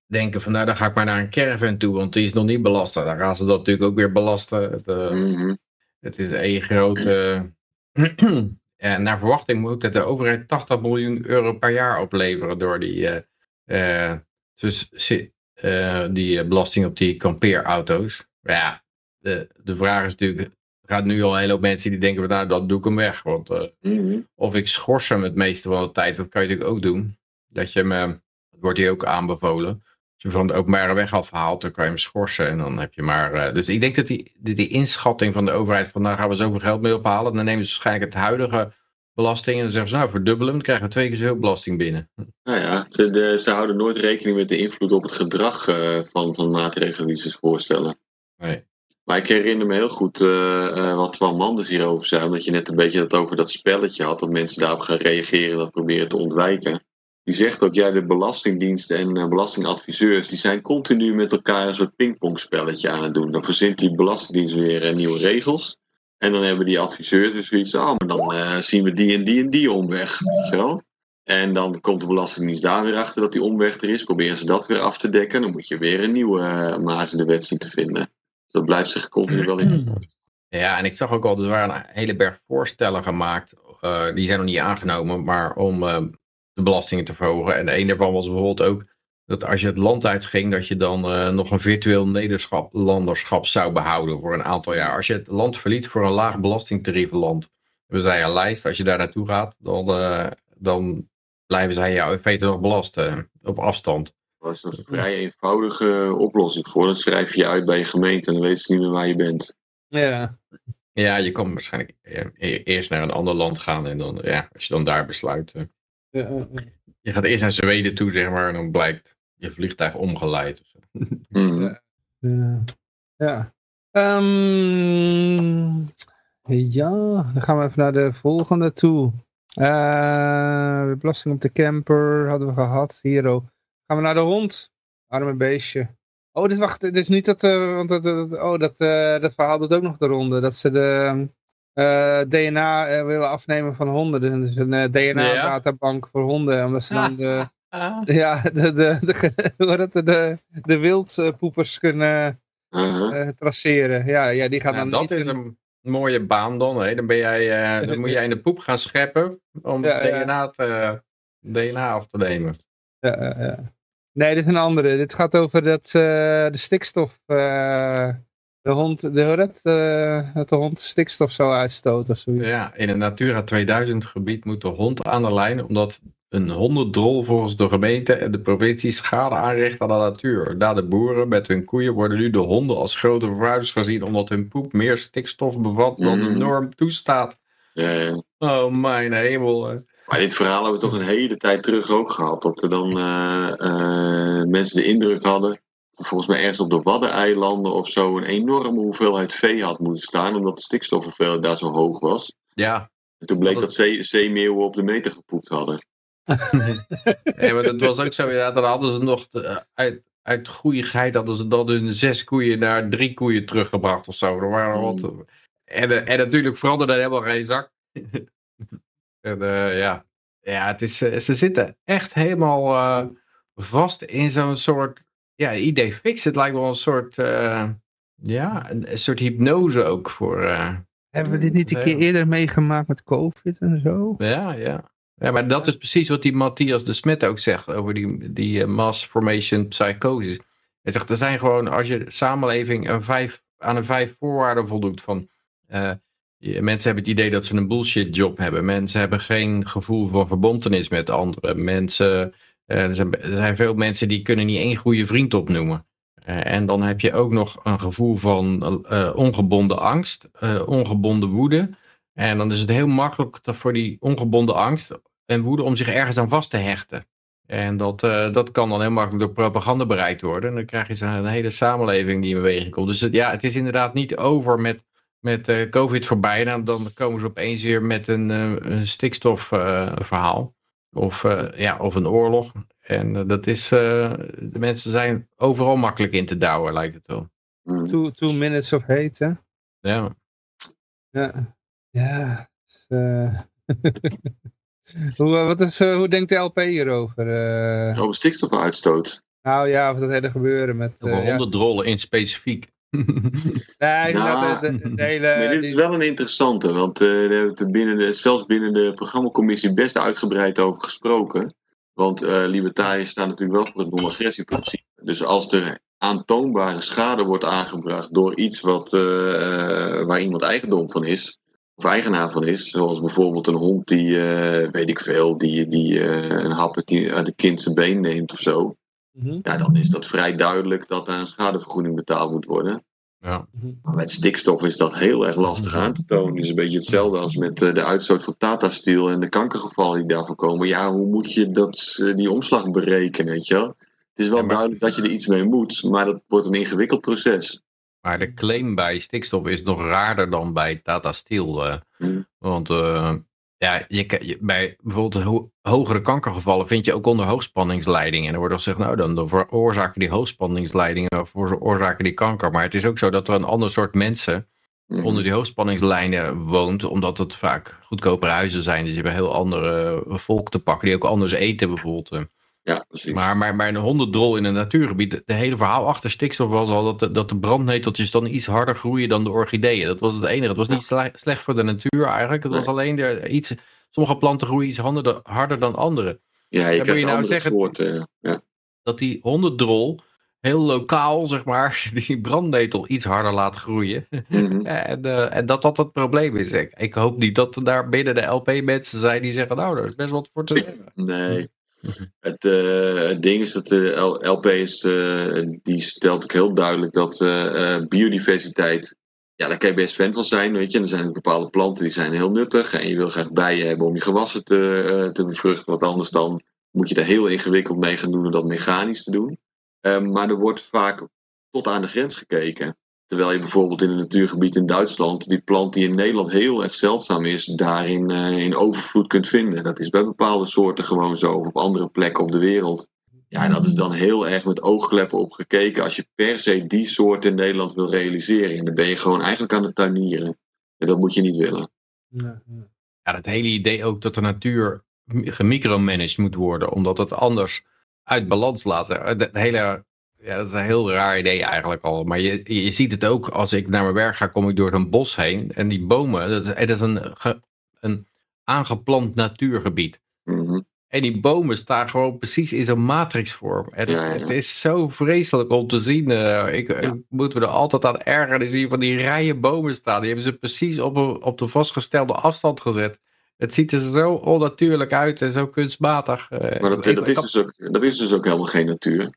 denken van... Nou, dan ga ik maar naar een caravan toe. Want die is nog niet belast. Dan gaan ze dat natuurlijk ook weer belasten. Het, eh, Mhm. Het is één grote... <clears throat> ja, naar verwachting moet het de overheid 80 miljoen euro per jaar opleveren door die, eh, eh, dus, die belasting op die kampeerauto's. Maar ja, de, de vraag is natuurlijk, er gaat nu al een hele hoop mensen die denken, van, nou dat doe ik hem weg. Want, Mhm. of ik schors hem het meeste van de tijd, dat kan je natuurlijk ook doen. Dat je hem, dat wordt hier ook aanbevolen. Als je van de openbare weg afhaalt, dan kan je hem schorsen. En dan heb je maar. eh, dus ik denk dat die, die, die inschatting van de overheid van nou gaan we zoveel geld mee ophalen. Dan nemen ze waarschijnlijk het huidige belasting en dan zeggen ze nou verdubbelen, dan krijgen we twee keer zoveel belasting binnen. Nou ja, ze, de- ze houden nooit rekening met de invloed op het gedrag eh, van, van maatregelen die ze voorstellen. Nee. Maar ik herinner me heel goed eh, wat Twan Manders hierover zei. Omdat je net een beetje dat over dat spelletje had. Dat mensen daarop gaan reageren en dat proberen te ontwijken. Die zegt ook, ja, de Belastingdienst en eh, belastingadviseurs... die zijn continu met elkaar een soort pingpongspelletje aan het doen. Dan verzint die Belastingdienst weer eh, nieuwe regels. En dan hebben die adviseurs weer zoiets ah, maar dan eh, zien we die en die en die omweg. Wel? En dan komt de Belastingdienst daar weer achter dat die omweg er is. Proberen ze dat weer af te dekken. Dan moet je weer een nieuwe uh, maas in de wet zien te vinden. Dus dat blijft zich continu wel in. Ja, en ik zag ook al, er waren een hele berg voorstellen gemaakt. die zijn nog niet aangenomen, maar om de belastingen te verhogen. En een daarvan was bijvoorbeeld ook dat als je het land uitging, dat je dan eh, nog een virtueel nederlanderschap zou behouden voor een aantal jaar. Als je het land verliet voor een laag belastingtarievenland. We zijn een lijst, als je daar naartoe gaat, dan, uh, dan blijven zij jou in feite nog belasten op afstand. Dat is een vrij eenvoudige oplossing voor. Dan schrijf je je uit bij je gemeente en dan weten ze niet meer waar je bent. Ja. Ja, je kan waarschijnlijk eerst naar een ander land gaan en dan, ja, als je dan daar besluit. Ja, Je gaat eerst naar Zweden toe, zeg maar, en dan blijkt je vliegtuig omgeleid. Of zo. Mhm. Ja. ja. Ehm, ja, dan gaan we even naar de volgende toe. Eh, de belasting op de camper hadden we gehad. Hier ook. Gaan we naar de hond. Arme beestje. Oh, dit, wacht, dit is niet dat, eh, want dat, dat- oh, dat, eh, dat verhaal doet ook nog de ronde. Dat ze de eh, DNA eh, willen afnemen van honden. Dus een eh, DNA-databank voor honden. Omdat ze dan <laughs> de, ja, de, de, de, <laughs> de, de wildpoepers kunnen Uh-huh. eh, traceren. Ja, ja, die gaan Ja, dan dat niet is in- een mooie baan dan. Hè? Dan, ben jij, eh, dan moet <laughs> jij in de poep gaan scheppen om Ja, ja. DNA, te, DNA af te nemen. Ja, ja, ja. Nee, dit is een andere. Dit gaat over dat eh, de stikstof. eh, de hond, de, hoe dat, eh, dat de hond stikstof zou uitstoten of zoiets. Ja, in een Natura 2000 gebied moet de hond aan de lijn, omdat een hondendrol volgens de gemeente en de provincie schade aanricht aan de natuur. Na de boeren met hun koeien worden nu de honden als grote vervuilers gezien, omdat hun poep meer stikstof bevat dan de Mm. norm toestaat. Ja, ja. Oh mijn hemel. Maar dit verhaal hebben we toch een hele tijd terug ook gehad. Dat er dan eh, eh, mensen de indruk hadden. Volgens mij ergens op de Waddeneilanden of zo. een enorme hoeveelheid vee had moeten staan. Omdat de stikstofhoeveelheid daar zo hoog was. Ja, En toen bleek Dat dat zee, zeemeeuwen op de meter gepoept hadden. <laughs> Ja, maar dat was ook zo inderdaad. Dan hadden ze nog de- uit, uit goeieheid hadden ze dan hun zes koeien naar drie koeien teruggebracht of zo. Er waren wat, en, eh, en natuurlijk veranderde helemaal geen zak. <laughs> en, eh, ja. ja, het is, eh, ze zitten echt helemaal eh, vast in zo'n soort ja, idee fix. Het lijkt wel een soort, eh, ja, een, een soort hypnose ook voor... eh, Hebben we dit niet een keer eerder meegemaakt met COVID en zo? Ja, ja. Ja, maar dat is precies wat die Matthias de Smet ook zegt over die, die eh, mass formation psychosis. Hij zegt, er zijn gewoon, als je samenleving een vijf, aan een vijf voorwaarden voldoet van... eh, mensen hebben het idee dat ze een bullshit job hebben. Mensen hebben geen gevoel van verbontenis met anderen. Mensen, er, zijn, er zijn veel mensen die kunnen niet één goede vriend opnoemen. Eh, en dan heb je ook nog een gevoel van eh, ongebonden angst, eh, ongebonden woede. En dan is het heel makkelijk voor die ongebonden angst en woede om zich ergens aan vast te hechten. En dat, eh, dat kan dan heel makkelijk door propaganda bereikt worden. En dan krijg je zo'n een hele samenleving die in beweging komt. Dus ja, het is inderdaad niet over met, met eh, COVID voorbij. Dan komen ze opeens weer met een, eh, een stikstofverhaal. Of, eh, ja, of een oorlog. En eh, dat is, eh, de mensen zijn overal makkelijk in te douwen, lijkt het wel. Mhm. Two, two minutes of hate, hè? Ja. Ja. Ja. dus, <laughs> hoe, wat is, eh, hoe denkt de LP hierover? eh? Over stikstofuitstoot. nou ja, of dat hele gebeuren met... Over eh, ja. honderdrollen in specifiek. Nee, Nou, de, de, de hele... Nee, dit is wel een interessante, want eh, daar hebben we het binnen de, zelfs binnen de programmacommissie best uitgebreid over gesproken. Want eh libertariërs staan natuurlijk wel voor het non-agressieprincipe. Dus als er aantoonbare schade wordt aangebracht door iets wat, eh, waar iemand eigendom van is, of eigenaar van is, zoals bijvoorbeeld een hond die, weet ik veel, die, die een hap uit die- uit een kind zijn been neemt of zo, Mhm, ja, dan is dat vrij duidelijk dat daar een schadevergoeding betaald moet worden. Ja. mhm. Maar met stikstof is dat heel erg lastig aan te tonen. Het is een beetje hetzelfde als met eh, de uitstoot van Tata Steel en de kankergevallen die daarvan komen. Ja, hoe moet je dat, eh, die omslag berekenen, weet je wel? Het is wel Ja, maar- duidelijk dat je er iets mee moet, maar dat wordt een ingewikkeld proces. Maar de claim bij stikstof is nog raarder dan bij Tata Steel. eh. Hmm. Want eh, ja, je, bij bijvoorbeeld ho- hogere kankergevallen vind je ook onder hoogspanningsleiding. En er wordt al gezegd, nou dan, dan veroorzaken die hoogspanningsleidingen veroorzaken die kanker. Maar het is ook zo dat er een ander soort mensen Mhm. onder die hoogspanningslijnen woont. Omdat het vaak goedkopere huizen zijn. Dus je hebt een heel andere eh, volk te pakken die ook anders eten bijvoorbeeld. Eh. Ja, precies. Maar, maar, maar een hondendrol in een natuurgebied, de, de hele verhaal achter stikstof was al dat de, dat de brandneteltjes dan iets harder groeien dan de orchideeën. Dat was het enige. Het was niet sle- slecht voor de natuur eigenlijk. Het was alleen de, iets, sommige planten groeien iets harder, harder dan andere. ja, je krijgt je nou zeggen- soorten. Ja. Dat die hondendrol heel lokaal, zeg maar, <laughs> die brandnetel iets harder laat groeien. Mhm. <laughs> En, eh, en dat dat het probleem is. Ik, ik hoop niet dat er daar binnen de LP mensen zijn die zeggen, nou, daar is best wat voor te <clears throat> zeggen. Nee. Het, eh, het ding is dat de LP eh, die stelt ook heel duidelijk dat eh, biodiversiteit, ja, daar kan je best fan van zijn, weet je. Er zijn bepaalde planten die zijn heel nuttig en je wil graag bijen hebben om je gewassen te, te bevruchten, want anders dan moet je er heel ingewikkeld mee gaan doen om dat mechanisch te doen. Ehm, maar er wordt vaak tot aan de grens gekeken. Terwijl je bijvoorbeeld in een natuurgebied in Duitsland die plant die in Nederland heel erg zeldzaam is, daarin uh, in overvloed kunt vinden. Dat is bij bepaalde soorten gewoon zo, of op andere plekken op de wereld. Ja, en dat is dan heel erg met oogkleppen op gekeken als je per se die soort in Nederland wil realiseren. En dan ben je gewoon eigenlijk aan het tuinieren. En dat moet je niet willen. Ja, ja. het hele idee ook dat de natuur gemicromanaged moet worden, omdat het anders uit balans laat. Het hele ja, dat is een heel raar idee eigenlijk al. Maar je, je ziet het ook als ik naar mijn werk ga, kom ik door een bos heen. En die bomen, dat is, dat is een, een aangeplant natuurgebied. Mhm. En die bomen staan gewoon precies in zo'n matrixvorm. Ja, ja, ja. het is zo vreselijk om te zien. eh, ik, ik moet me er altijd aan ergeren. Dan zie je van die rijen bomen staan. Die hebben ze precies op, een, op de vastgestelde afstand gezet. Het ziet er zo onnatuurlijk uit en zo kunstmatig. eh, Maar dat, dat, is dus ook, dat is dus ook helemaal geen natuur.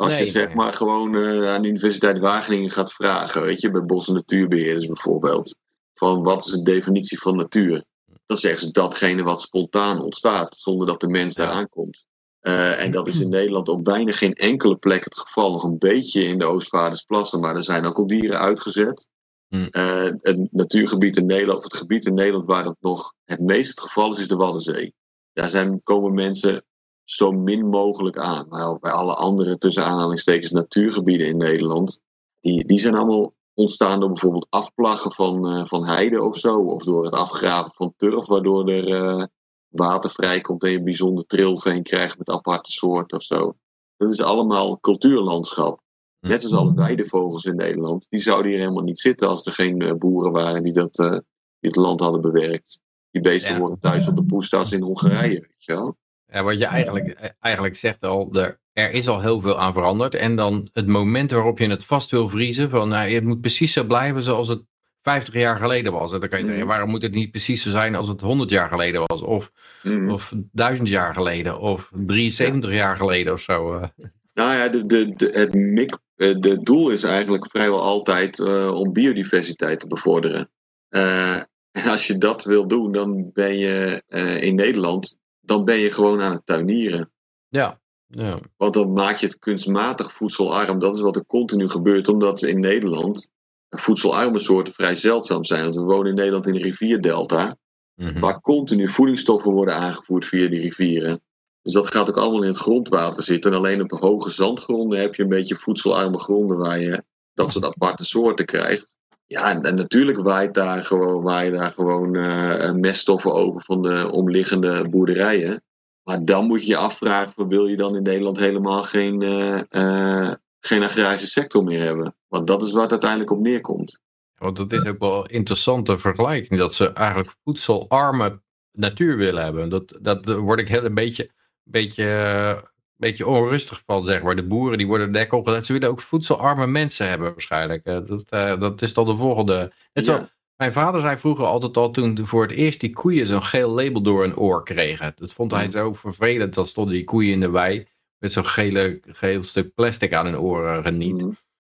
Als Nee, je zeg nee. maar gewoon eh, aan de Universiteit Wageningen gaat vragen, weet je, bij Bos- en Natuurbeheerders bijvoorbeeld, van wat is de definitie van natuur? Dan zeggen ze datgene wat spontaan ontstaat, zonder dat de mens daar aankomt. Eh, en dat is in <clears throat> Nederland op bijna geen enkele plek het geval. Nog een beetje in de Oostvaardersplassen, maar er zijn ook al dieren uitgezet. Hmm. Eh, het natuurgebied in Nederland, of het gebied in Nederland waar dat nog het meest het geval is, is de Waddenzee. Daar zijn, komen mensen zo min mogelijk aan. Maar bij alle andere, tussen aanhalingstekens, natuurgebieden in Nederland, die, die zijn allemaal ontstaan door bijvoorbeeld afplaggen van, eh, van heide of zo. Of door het afgraven van turf, waardoor er eh, water vrijkomt en je een bijzonder trilveen krijgt met aparte soorten of zo. Dat is allemaal cultuurlandschap. Net als alle weidevogels in Nederland. Die zouden hier helemaal niet zitten als er geen eh, boeren waren die, dat, die het land hadden bewerkt. Die beesten Ja. horen thuis op de poestas in Hongarije, weet je wel. Ja, wat je eigenlijk, eigenlijk zegt al, er, er is al heel veel aan veranderd. En dan het moment waarop je het vast wil vriezen, van nou, het moet precies zo blijven zoals het 50 jaar geleden was. En dan kan je zeggen, Mhm. waarom moet het niet precies zo zijn als het 100 jaar geleden was? Of, Mhm. of 1000 jaar geleden, of 73 jaar geleden of zo. eh. Nou ja, de, de, de, het mik, eh, de doel is eigenlijk vrijwel altijd eh, om biodiversiteit te bevorderen. Eh, en als je dat wil doen, dan ben je eh, in Nederland, dan ben je gewoon aan het tuinieren. Ja, ja. Want dan maak je het kunstmatig voedselarm. Dat is wat er continu gebeurt, omdat in Nederland voedselarme soorten vrij zeldzaam zijn. Want we wonen in Nederland in een rivierdelta, Mhm. waar continu voedingsstoffen worden aangevoerd via die rivieren. Dus dat gaat ook allemaal in het grondwater zitten. En alleen op hoge zandgronden heb je een beetje voedselarme gronden waar je dat soort aparte soorten krijgt. Ja, en, natuurlijk waait daar gewoon, waaien daar gewoon eh, meststoffen over van de omliggende boerderijen. Maar dan moet je je afvragen, wil je dan in Nederland helemaal geen, eh, eh, geen agrarische sector meer hebben? Want dat is waar het uiteindelijk op neerkomt. Want dat is ook wel een interessante vergelijking. Dat ze eigenlijk voedselarme natuur willen hebben. Dat, dat word ik heel een beetje, beetje, eh, beetje onrustig van, zeg maar. De boeren die worden nek opgezet. Ze willen ook voedselarme mensen hebben waarschijnlijk. Eh, Dat, eh, dat is dan de volgende. Net zo. Mijn vader zei vroeger altijd al toen voor het eerst die koeien zo'n geel label door een oor kregen. Dat vond hij zo vervelend. Dan stonden die koeien in de wei met zo'n gele, geel stuk plastic aan hun oren geniet. Mhm.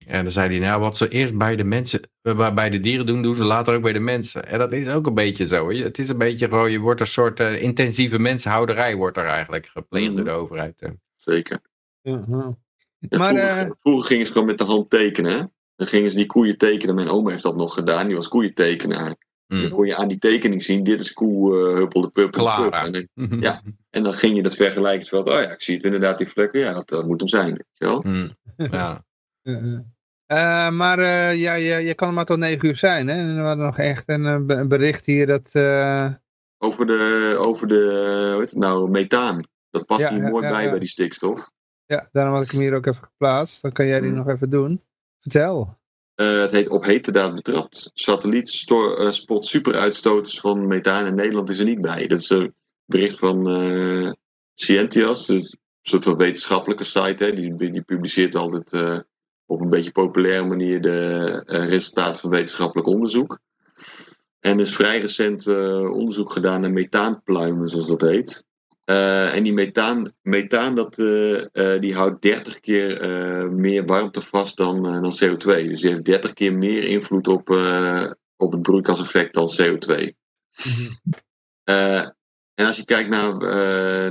En dan zei hij, nou wat ze eerst bij de mensen, eh, bij de dieren doen, doen ze later ook bij de mensen. En dat is ook een beetje zo. Het is een beetje gewoon, je wordt een soort eh, intensieve mensenhouderij wordt er eigenlijk gepleegd Mhm. door de overheid. Zeker. Ja. Ja, Maar, vroeger, eh, vroeger gingen ze gewoon met de hand tekenen. hè. Dan gingen ze die koeien tekenen. Mijn oma heeft dat nog gedaan. Die was koeientekenaar. Dan Hmm. kon je aan die tekening zien. Dit is koe, eh, huppel de pup. en dan- <laughs> Ja. en dan ging je dat vergelijken. Van, oh ja, ik zie het inderdaad, die vlekken. Ja, dat, dat moet hem zijn. Weet je wel? Hmm. Ja. <laughs> Eh, maar eh, ja, je, je kan er maar tot negen uur zijn. Hè? En we hadden nog echt een, be- een bericht hier dat... eh, Over de, over de hoe heet het nou, methaan. Dat past Ja, hier mooi ja, bij ja. bij die stikstof. ja, daarom had ik hem hier ook even geplaatst. Dan kan jij die Hmm. nog even doen. Vertel. Eh, het heet op heterdaad betrapt. Satelliet eh, spot superuitstoters van methaan. En Nederland is er niet bij. Dat is een bericht van eh Scientias. Dus een soort van wetenschappelijke site. Hè. Die, die publiceert altijd op een beetje populaire manier de resultaten van wetenschappelijk onderzoek. En er is vrij recent onderzoek gedaan naar methaanpluimen, zoals dat heet. Eh, en die methaan, methaan dat, eh, eh, die houdt 30 keer meer warmte vast dan, dan CO2. Dus die heeft 30 keer meer invloed op, op het broeikaseffect dan CO2. Mhm. En als je kijkt naar,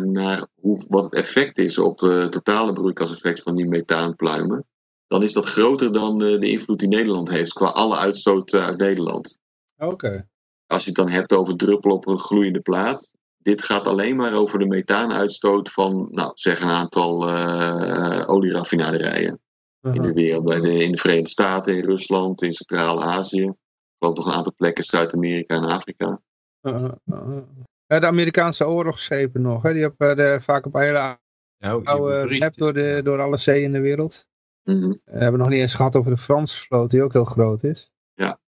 naar hoe, wat het effect is op het totale broeikaseffect van die methaanpluimen, dan is dat groter dan de, de invloed die Nederland heeft qua alle uitstoot uit Nederland. Oké. Als je het dan hebt over druppel op een gloeiende plaat, dit gaat alleen maar over de methaanuitstoot van, nou, zeg een aantal uh, olieraffinaderijen in de wereld. Bij de, in de Verenigde Staten, in Rusland, in Centraal-Azië. Ik geloof nog een aantal plekken, Zuid-Amerika en Afrika. Uh, de Amerikaanse oorlogsschepen nog, hè? die hebben vaak op hele Ja, oude map door, de, door alle zeeën in de wereld. Mhm. We hebben nog niet eens gehad over de Franse vloot, die ook heel groot is.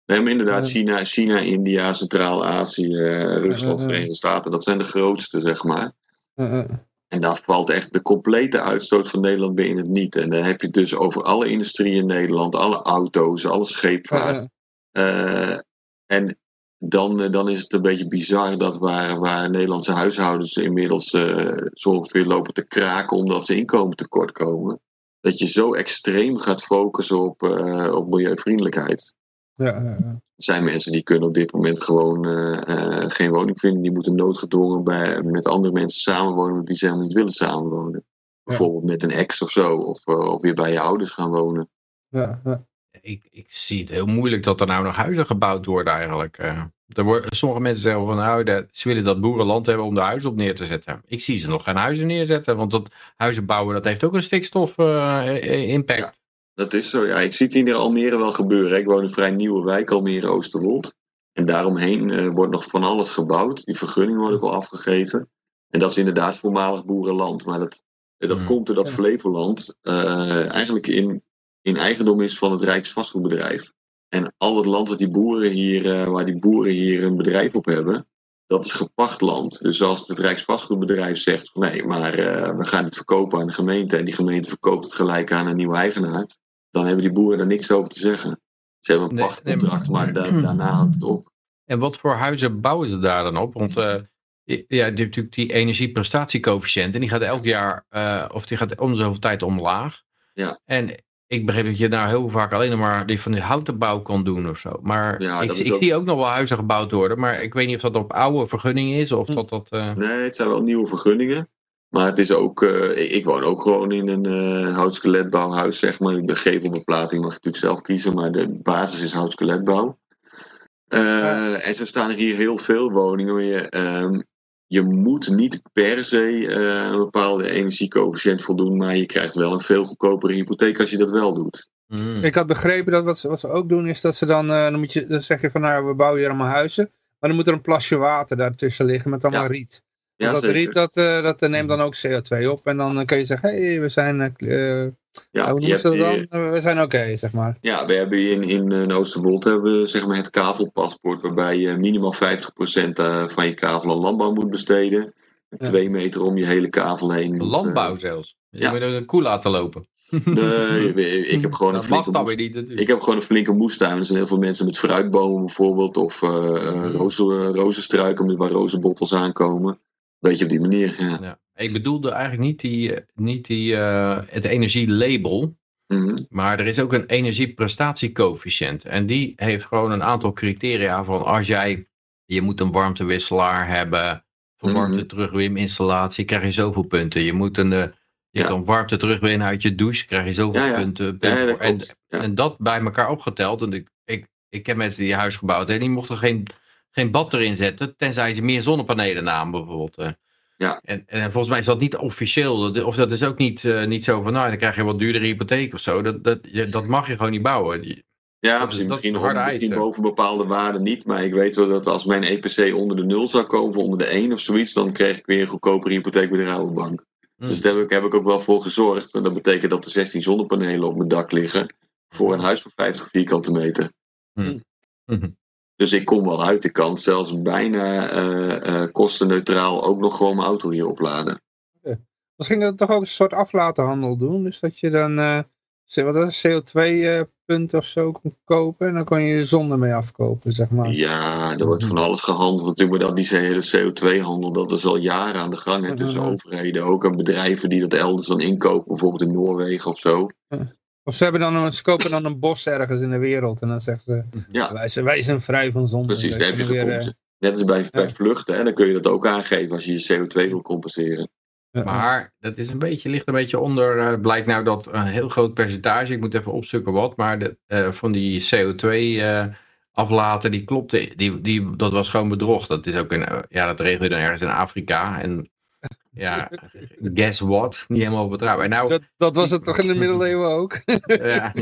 Nee, maar inderdaad, Ja. China, China, India, Centraal-Azië, eh, Rusland, ja. Verenigde Staten, dat zijn de grootste, zeg maar. Uh, uh, En daar valt echt de complete uitstoot van Nederland weer in het niet. En dan heb je het dus over alle industrie in Nederland, alle auto's, alle scheepvaart. Eh, en dan, eh, dan is het een beetje bizar dat waar, waar Nederlandse huishoudens inmiddels eh, zo ongeveer lopen te kraken omdat ze inkomen tekort komen. Dat je zo extreem gaat focussen op, eh, op milieuvriendelijkheid. Ja, ja, ja. Er zijn mensen die kunnen op dit moment gewoon eh, eh, geen woning vinden. Die moeten noodgedwongen bij, met andere mensen samenwonen met wie ze helemaal niet willen samenwonen. Bijvoorbeeld met een ex of zo. Of, eh, of weer bij je ouders gaan wonen. ja, ja. Ik, ik zie het heel moeilijk dat er nou nog huizen gebouwd worden eigenlijk. eh. er worden, sommige mensen zeggen van nou, dat, ze willen dat boerenland hebben om de huizen op neer te zetten. Ik zie ze nog geen huizen neerzetten, want dat huizen bouwen dat heeft ook een stikstof eh, impact. Ja. Dat is zo, ja. Ik zie het hier in Almere wel gebeuren. Ik woon in een vrij nieuwe wijk, Almere Oosterwold. En daaromheen eh, wordt nog van alles gebouwd. Die vergunningen worden ook al afgegeven. En dat is inderdaad voormalig boerenland. Maar dat, eh, dat Hmm. komt doordat Ja. Flevoland eh, eigenlijk in, in eigendom is van het Rijksvastgoedbedrijf. En al het land wat die boeren hier, eh, waar die boeren hier een bedrijf op hebben, dat is gepacht land. Dus als het Rijksvastgoedbedrijf zegt van nee, maar eh, we gaan het verkopen aan de gemeente en die gemeente verkoopt het gelijk aan een nieuwe eigenaar, dan hebben die boeren daar niks over te zeggen. Ze hebben een Nee, pachtcontract, nee, maar da- daarna houdt het op. En wat voor huizen bouwen ze daar dan op? Want eh, ja, je hebt natuurlijk die energieprestatiecoëfficiënt en die gaat elk jaar, eh, of die gaat om de zoveel tijd omlaag. Ja. En ik begreep dat je nou heel vaak alleen maar die van die houten bouw kan doen of zo. Maar Ja, ik, dat is ik ook- zie ook nog wel huizen gebouwd worden, maar ik weet niet of dat op oude vergunning is of Hm. dat dat... eh, Nee, het zijn wel nieuwe vergunningen. Maar het is ook, eh, ik, woon ook gewoon in een eh houtskeletbouwhuis, zeg maar. De gevelbeplating mag je natuurlijk zelf kiezen, maar de basis is houtskeletbouw. Eh, Ja. En zo staan er hier heel veel woningen. Je, ehm, je moet niet per se eh, een bepaalde energiecoëfficiënt voldoen, maar je krijgt wel een veel goedkopere hypotheek als je dat wel doet. hmm. Ik had begrepen dat wat ze, wat ze ook doen is dat ze dan, eh, dan, moet je, dan zeg je van nou we bouwen hier allemaal huizen. Maar dan moet er een plasje water daartussen liggen met allemaal Ja. riet. Ja, dat riet dat, eh, dat eh, neemt dan ook CO2 op. En dan eh, kun je zeggen, hé, hey, we zijn, ja, hoe dat dan? We zijn oké, zeg maar. Ja, we hebben in, in, in Oosterwold hebben we zeg maar het kavelpaspoort, waarbij je minimaal 50% eh, van je kavel aan landbouw moet besteden. Ja. Twee meter om je hele kavel heen. moet, Landbouw zelfs. Je ja. moet een koe laten lopen. nee, ik heb gewoon een Dat mag flinke dan moes- weer niet natuurlijk. Ik heb gewoon een flinke moestuin. Er zijn heel veel mensen met fruitbomen bijvoorbeeld. Of eh eh, rozen, rozenstruiken met waar rozenbottels aankomen. Beetje op die manier, ja. Ja. Ik bedoelde eigenlijk niet, die, eh, niet die, eh, het energielabel. Mhm. Maar er is ook een energieprestatiecoëfficiënt. En die heeft gewoon een aantal criteria van als jij, je moet een warmtewisselaar hebben, voor warmte terugwininstallatie krijg je zoveel punten. Je moet een, eh, je Ja. kan warmte terugwinnen uit je douche, krijg je zoveel Ja, punten. Ja, punten dat en, en dat bij elkaar opgeteld. En ik, ik, ik ken mensen die huis gebouwd hebben, die mochten geen, geen bad erin zetten, tenzij ze meer zonnepanelen namen bijvoorbeeld. eh. Ja. En, en volgens mij is dat niet officieel. Of dat is ook niet, eh, niet zo van, nou, dan krijg je wat duurdere hypotheek of zo. Dat, dat, je, dat mag je gewoon niet bouwen. Ja, Dat precies. dat Misschien, misschien boven bepaalde waarden niet. Maar ik weet wel dat als mijn EPC onder de 0 zou komen, onder de 1 of zoiets, dan kreeg ik weer een goedkopere hypotheek bij de Rabobank. Hmm. Dus daar heb ik, heb ik ook wel voor gezorgd. En dat betekent dat er 16 zonnepanelen op mijn dak liggen. Voor een huis van 50 vierkante meter. Mhm. Dus ik kom wel uit. Ik kan zelfs bijna eh, eh, kostenneutraal ook nog gewoon mijn auto hier opladen. Misschien dat toch ook een soort aflatenhandel doen. Dus dat je dan, eh, wat was het, CO2-punten of zo kon kopen. En dan kon je je zonde mee afkopen, zeg maar. Ja, er wordt van alles gehandeld natuurlijk. Maar dat die hele CO2-handel, dat is al jaren aan de gang. hè, tussen overheden ook. En bedrijven die dat elders dan inkopen. Bijvoorbeeld in Noorwegen of zo. Of ze, hebben dan een, ze kopen dan een bos ergens in de wereld. En dan zeggen ze, Ja. wij, zijn, wij zijn vrij van zonde. Precies, daar heb je weer, gekomen. Net als bij, bij Ja. vluchten, hè, dan kun je dat ook aangeven als je je CO2 wil compenseren. Maar dat is een beetje, ligt een beetje onder. eh, blijkt nou dat een heel groot percentage, ik moet even opzoeken wat, maar de, eh, van die CO2 eh, aflaten, die klopte, die, die, dat was gewoon bedrog. Dat is ook in, eh, ja, dat regel je dan ergens in Afrika. En ja, <laughs> guess what? Niet helemaal betrouwbaar. Nou, Dat, dat was het toch in de <laughs> middeleeuwen ook? ja,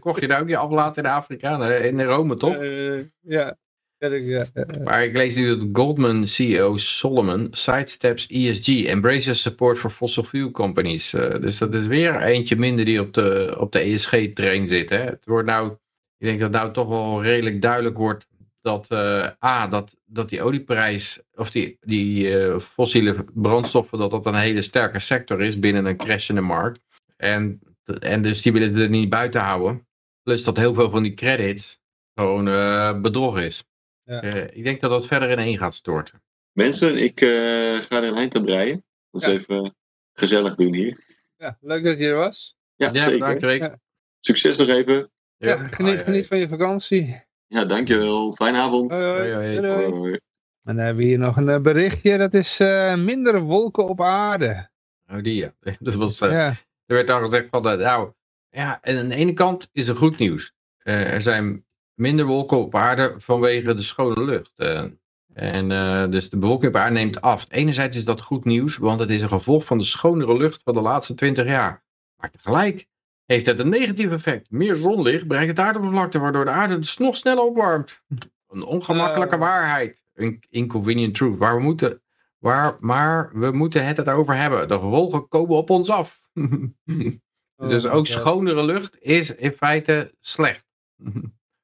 kocht je nou ook die aflaten in Afrika? In Rome toch? Eh, ja. Ja, ik- ja, ja. Maar ik lees nu dat Goldman CEO Solomon sidesteps ESG, embraces support for fossil fuel companies. Eh, dus dat is weer eentje minder die op de, op de ESG-train zit. Hè? Het wordt nou, ik denk dat nou toch wel redelijk duidelijk wordt dat, eh, A, dat, dat die olieprijs, of die, die eh, fossiele brandstoffen, dat dat een hele sterke sector is binnen een crashende markt. En, en dus die willen het er niet buiten houden. Plus dat heel veel van die credits gewoon eh, bedrog is. Ja. Eh, ik denk dat dat verder in één gaat storten. Mensen, ik eh, ga er een eind aan breien. Dat is Ja. even gezellig doen hier. Ja, leuk dat je er was. Ja, Ja, zeker. bedankt. Succes nog even. Ja, geniet, geniet van je vakantie. Ja, dankjewel. Fijne avond. Hoi, hoi. En dan hebben we hier nog een eh, berichtje. Dat is eh, minder wolken op aarde. Oh, die ja. <laughs> Dat was, eh, Ja, Er werd al gezegd van, nou, ja, en aan de ene kant is er goed nieuws. Eh, er zijn minder wolken op aarde vanwege de schone lucht. En eh, dus de bewolking op aarde neemt af. Enerzijds is dat goed nieuws, want het is een gevolg van de schonere lucht van de laatste 20 jaar. Maar tegelijk heeft het een negatief effect. Meer zonlicht bereikt het aardoppervlakte, waardoor de aarde dus nog sneller opwarmt. Een ongemakkelijke Oh. waarheid. Een inconvenient truth. Waar we moeten, waar, maar we moeten het erover hebben. De gevolgen komen op ons af. <laughs> dus Oh, ook ja. schonere lucht is in feite slecht. <laughs>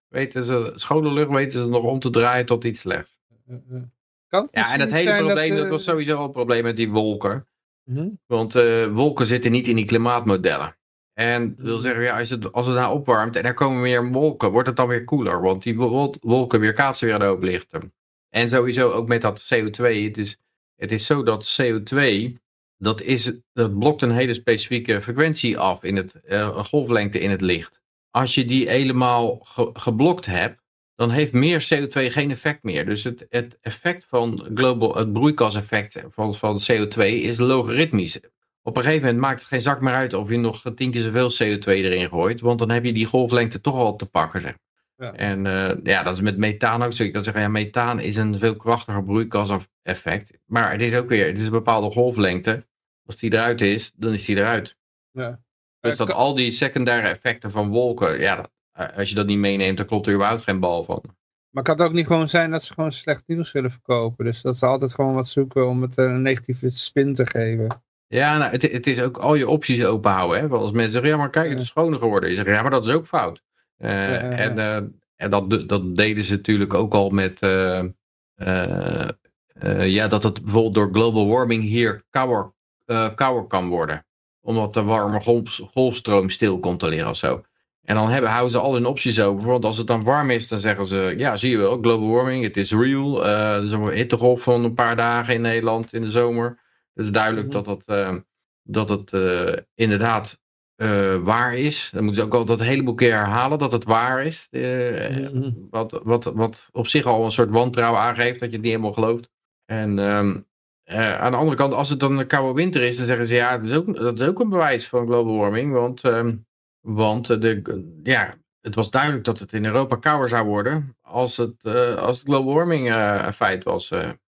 weten ze, schone lucht weten ze nog om te draaien tot iets slechts. Eh, eh. Kan Ja, en dat hele probleem, dat, eh, was sowieso al een probleem met die wolken. mhm. Want eh, wolken zitten niet in die klimaatmodellen. En dat wil Mhm. zeggen, ja, als, het, als het nou opwarmt en er komen meer wolken, wordt het dan weer koeler. Want die wol- wolken weerkaatsen weer de hoop lichten. En sowieso ook met dat CO2. Het is, het is zo dat CO2, dat, is, dat blokt een hele specifieke frequentie af, in het, eh, een golflengte in het licht. Als je die helemaal ge- geblokt hebt, dan heeft meer CO2 geen effect meer. Dus het, het effect van global, het broeikaseffect van, van CO2 is logaritmisch. Op een gegeven moment maakt het geen zak meer uit of je nog tien keer zoveel CO2 erin gooit, want dan heb je die golflengte toch al te pakken. Zeg. Ja. En eh, ja, dat is met methaan ook zo. Ik kan zeggen, ja, methaan is een veel krachtiger broeikaseffect. Maar het is ook weer, het is een bepaalde golflengte. Als die eruit is, dan is die eruit. Ja. Dus Eh, dat kan- al die secundaire effecten van wolken, ja, eh, als je dat niet meeneemt, dan klopt er überhaupt geen bal van. Maar kan het ook niet gewoon zijn dat ze gewoon slecht nieuws willen verkopen? Dus dat ze altijd gewoon wat zoeken om het een negatieve spin te geven. Ja, nou, het, het is ook al je opties open houden. Hè? Want als mensen zeggen, ja, maar kijk, het is schoner geworden. Je zegt, ja, maar dat is ook fout. Eh. En, eh, en dat, dat deden ze natuurlijk ook al met, eh, ja, dat het bijvoorbeeld door global warming hier kouder, kouder kan worden. Omdat de warme golf, golfstroom stil komt te liggen of zo. En dan hebben, houden ze al hun opties open. Want als het dan warm is, dan zeggen ze, ja, zie je wel, global warming, het is real. Er is een hittegolf van een paar dagen in Nederland in de zomer. Het is duidelijk Mhm. dat het, eh, dat het eh, inderdaad eh, waar is. Dan moeten ze ook altijd een heleboel keer herhalen dat het waar is. Mhm. wat, wat, wat op zich al een soort wantrouwen aangeeft dat je het niet helemaal gelooft. En ehm, eh, aan de andere kant, als het dan een koude winter is, dan zeggen ze ja, dat is ook, dat is ook een bewijs van global warming. Want, ehm, want de, ja, het was duidelijk dat het in Europa kouder zou worden als het, als het global warming een feit was.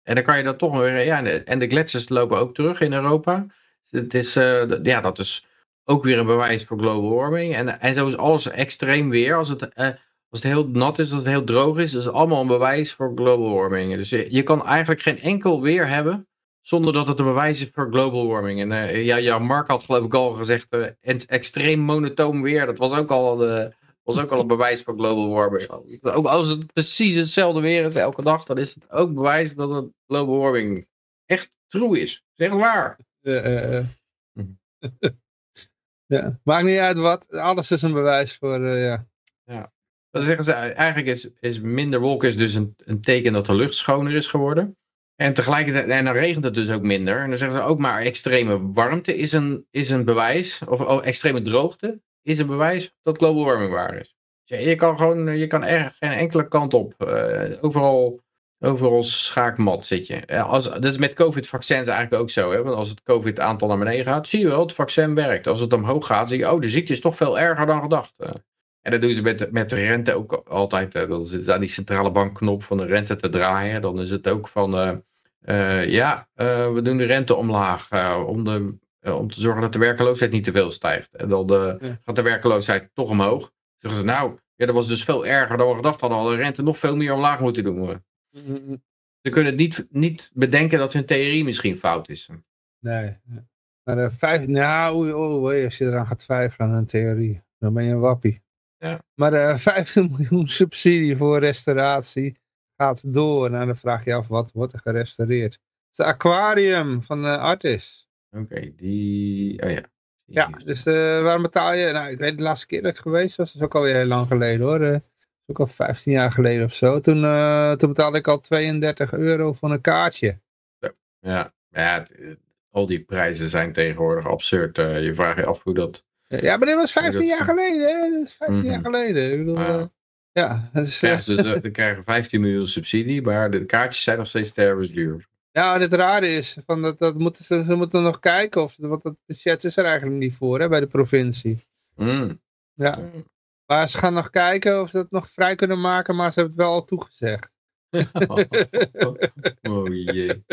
En dan kan je dat toch weer, ja, en de, gletsjers lopen ook terug in Europa. Het is, d- ja, dat is ook weer een bewijs voor global warming. En, en zo is alles extreem weer. Als het, eh, als het heel nat is, als het heel droog is, is het allemaal een bewijs voor global warming. Dus je, je kan eigenlijk geen enkel weer hebben zonder dat het een bewijs is voor global warming. En eh, ja, ja, Mark had geloof ik al gezegd, extreem monotoom weer, dat was ook al, was ook al een bewijs voor global warming. Ook als het precies hetzelfde weer is elke dag, dan is het ook bewijs dat het global warming echt true is. Zeg waar. <laughs> Ja. Maakt niet uit wat. Alles is een bewijs voor, eh, ja. Dan zeggen ze, eigenlijk is, is minder wolken is dus een, een teken dat de lucht schoner is geworden. En tegelijkertijd, en dan regent het dus ook minder. En dan zeggen ze ook maar extreme warmte is een, is een bewijs, of oh, extreme droogte is een bewijs dat global warming waar is. Dus je, kan gewoon, je kan er geen enkele kant op. Eh, overal overal schaakmat zit je. Als, dat is met COVID-vaccins eigenlijk ook zo. Hè? Want als het COVID-aantal naar beneden gaat, zie je wel, het vaccin werkt. Als het omhoog gaat, zie je, oh, de ziekte is toch veel erger dan gedacht. Eh, En dat doen ze met, met de rente ook altijd. eh, Dan zit aan die centrale bankknop van de rente te draaien. Dan is het ook van, eh, eh, ja, eh, we doen de rente omlaag. eh, om, de, eh, om te zorgen dat de werkeloosheid niet te veel stijgt. En dan de, Ja. gaat de werkeloosheid toch omhoog. Zeggen ze, nou, ja, dat was dus veel erger dan we gedacht hadden. Hadden de rente nog veel meer omlaag moeten doen. Ze kunnen het niet, niet bedenken dat hun theorie misschien fout is. Nee. Maar eh, vijf, nou, oei, oei, als je eraan gaat twijfelen aan een theorie, dan ben je een wappie. Ja. Maar eh <laughs> 15 miljoen subsidie voor restauratie gaat door. Nou, dan vraag je af, wat wordt er gerestaureerd? Het aquarium van eh Artis. Oké, die... Oh ja. Die- Ja, dus eh, waarom betaal je? Nou, ik weet de laatste keer dat ik geweest was, dat is ook alweer heel lang geleden hoor. Eh, dat is ook al 15 jaar geleden of zo. Toen, eh, toen betaalde ik al 32 euro voor een kaartje. Ja, ja het- al die prijzen zijn tegenwoordig absurd. je vraagt je af hoe dat... Ja, maar dit was 15 dat- jaar geleden, hè? Dat is 15 jaar Mhm. geleden. Ik bedoel, Ah, ja. ja, het is, Ja, dus <laughs> we krijgen 15 miljoen subsidie, maar de kaartjes zijn nog steeds stervens duur. Ja, en het rare is, van dat, dat moeten ze, ze moeten nog kijken, of, want dat budget is er eigenlijk niet voor, hè, bij de provincie. Mm. Ja, maar ze gaan nog kijken of ze dat nog vrij kunnen maken, maar ze hebben het wel al toegezegd. <laughs> oh jee. <laughs>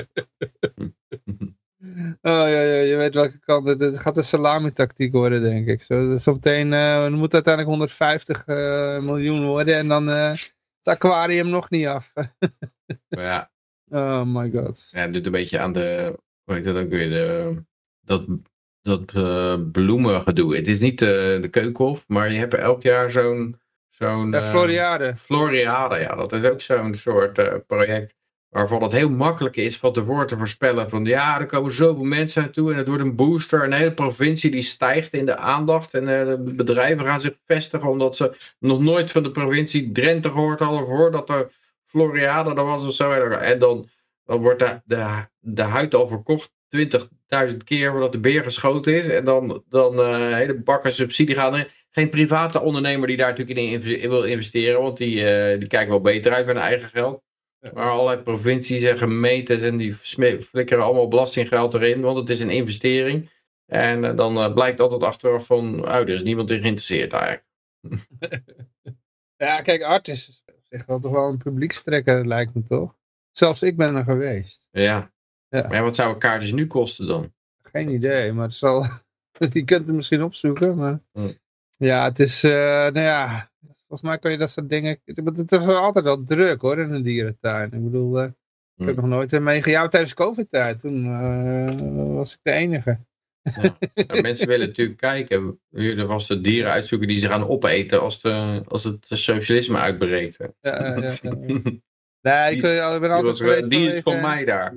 Oh ja, ja, je weet welke kant. Het, het gaat een salami-tactiek worden, denk ik. Zo, dus zometeen eh, het moet uiteindelijk 150 eh, miljoen worden en dan eh het aquarium nog niet af. <laughs> Maar ja, oh my god. ja, het doet een beetje aan de... Hoe heet dat ook weer? De, dat dat eh bloemengedoe. Het is niet de, de keukenhof, maar je hebt elk jaar zo'n... zo'n Ja, eh, Floriade. Floriade, ja, dat is ook zo'n soort project waarvan het heel makkelijk is van tevoren te voorspellen van ja, er komen zoveel mensen naartoe en het wordt een booster. En de hele provincie die stijgt in de aandacht en de bedrijven gaan zich vestigen omdat ze nog nooit van de provincie Drenthe gehoord hadden voordat er Floriade er was of zo. En dan, dan wordt de, de, de huid al verkocht 20.000 keer voordat de beer geschoten is. En dan, dan eh hele bakken subsidie gaan geen private ondernemer die daar natuurlijk in, wil investeren, want die, eh, die kijken wel beter uit met hun eigen geld. Maar allerlei provincies en gemeentes en die flikkeren allemaal belastinggeld erin, want het is een investering. En eh, dan blijkt altijd achteraf van, oh, er is niemand in geïnteresseerd eigenlijk. <laughs> <laughs> Ja, kijk, Art is zich wel toch wel een publiekstrekker, lijkt me toch? Zelfs ik ben er geweest. Ja. Ja. Maar wat zouden kaartjes nu kosten dan? Geen idee, maar het zal... <laughs> je kunt het misschien opzoeken, maar... Hm. Ja, het is, eh, nou ja... Volgens mij kan je dat soort dingen... Het is altijd wel druk hoor, in een dierentuin. Ik bedoel, eh, ik heb Hm. nog nooit meegegaan tijdens covid-tijd. Toen eh, was ik de enige. Ja, mensen willen natuurlijk kijken. Er was de dieren uitzoeken die ze gaan opeten als, de, als het socialisme uitbreekt. Ja, ja. <laughs> Nee, ik, Die- eh, ben altijd geweest die is van mij daar.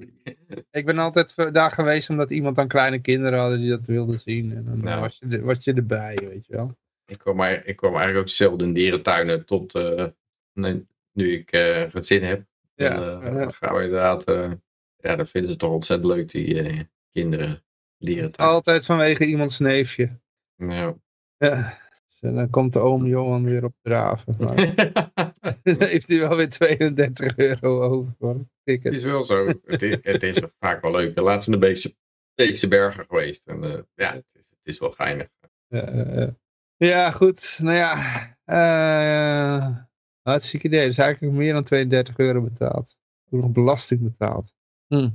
Ik ben altijd daar geweest omdat iemand dan kleine kinderen hadden die dat wilden zien. En dan Ja. was, je was je erbij, weet je wel. Ik kwam, ik kwam eigenlijk ook zelden in dierentuinen tot eh, nu ik eh wat zin heb. Ja, eh, ja. dan gaan we inderdaad, eh, ja, dat vinden ze toch ontzettend leuk, die eh, kinderen, dierentuin. Altijd vanwege iemands neefje. Ja. Ja. Eh, dan komt de oom Johan weer op draven. Maar <laughs> <laughs> dan heeft hij wel weer 32 euro over voor een Het is wel zo. Het is, het is vaak wel leuk. Laatst in de Beekse, Beekse Bergen geweest. En, eh, ja, het is, het is wel geinig. Ja, ja, goed. Nou ja. eh hartstikke idee. Dus eigenlijk meer dan 32 euro betaald. Ook nog belasting betaald. Hm.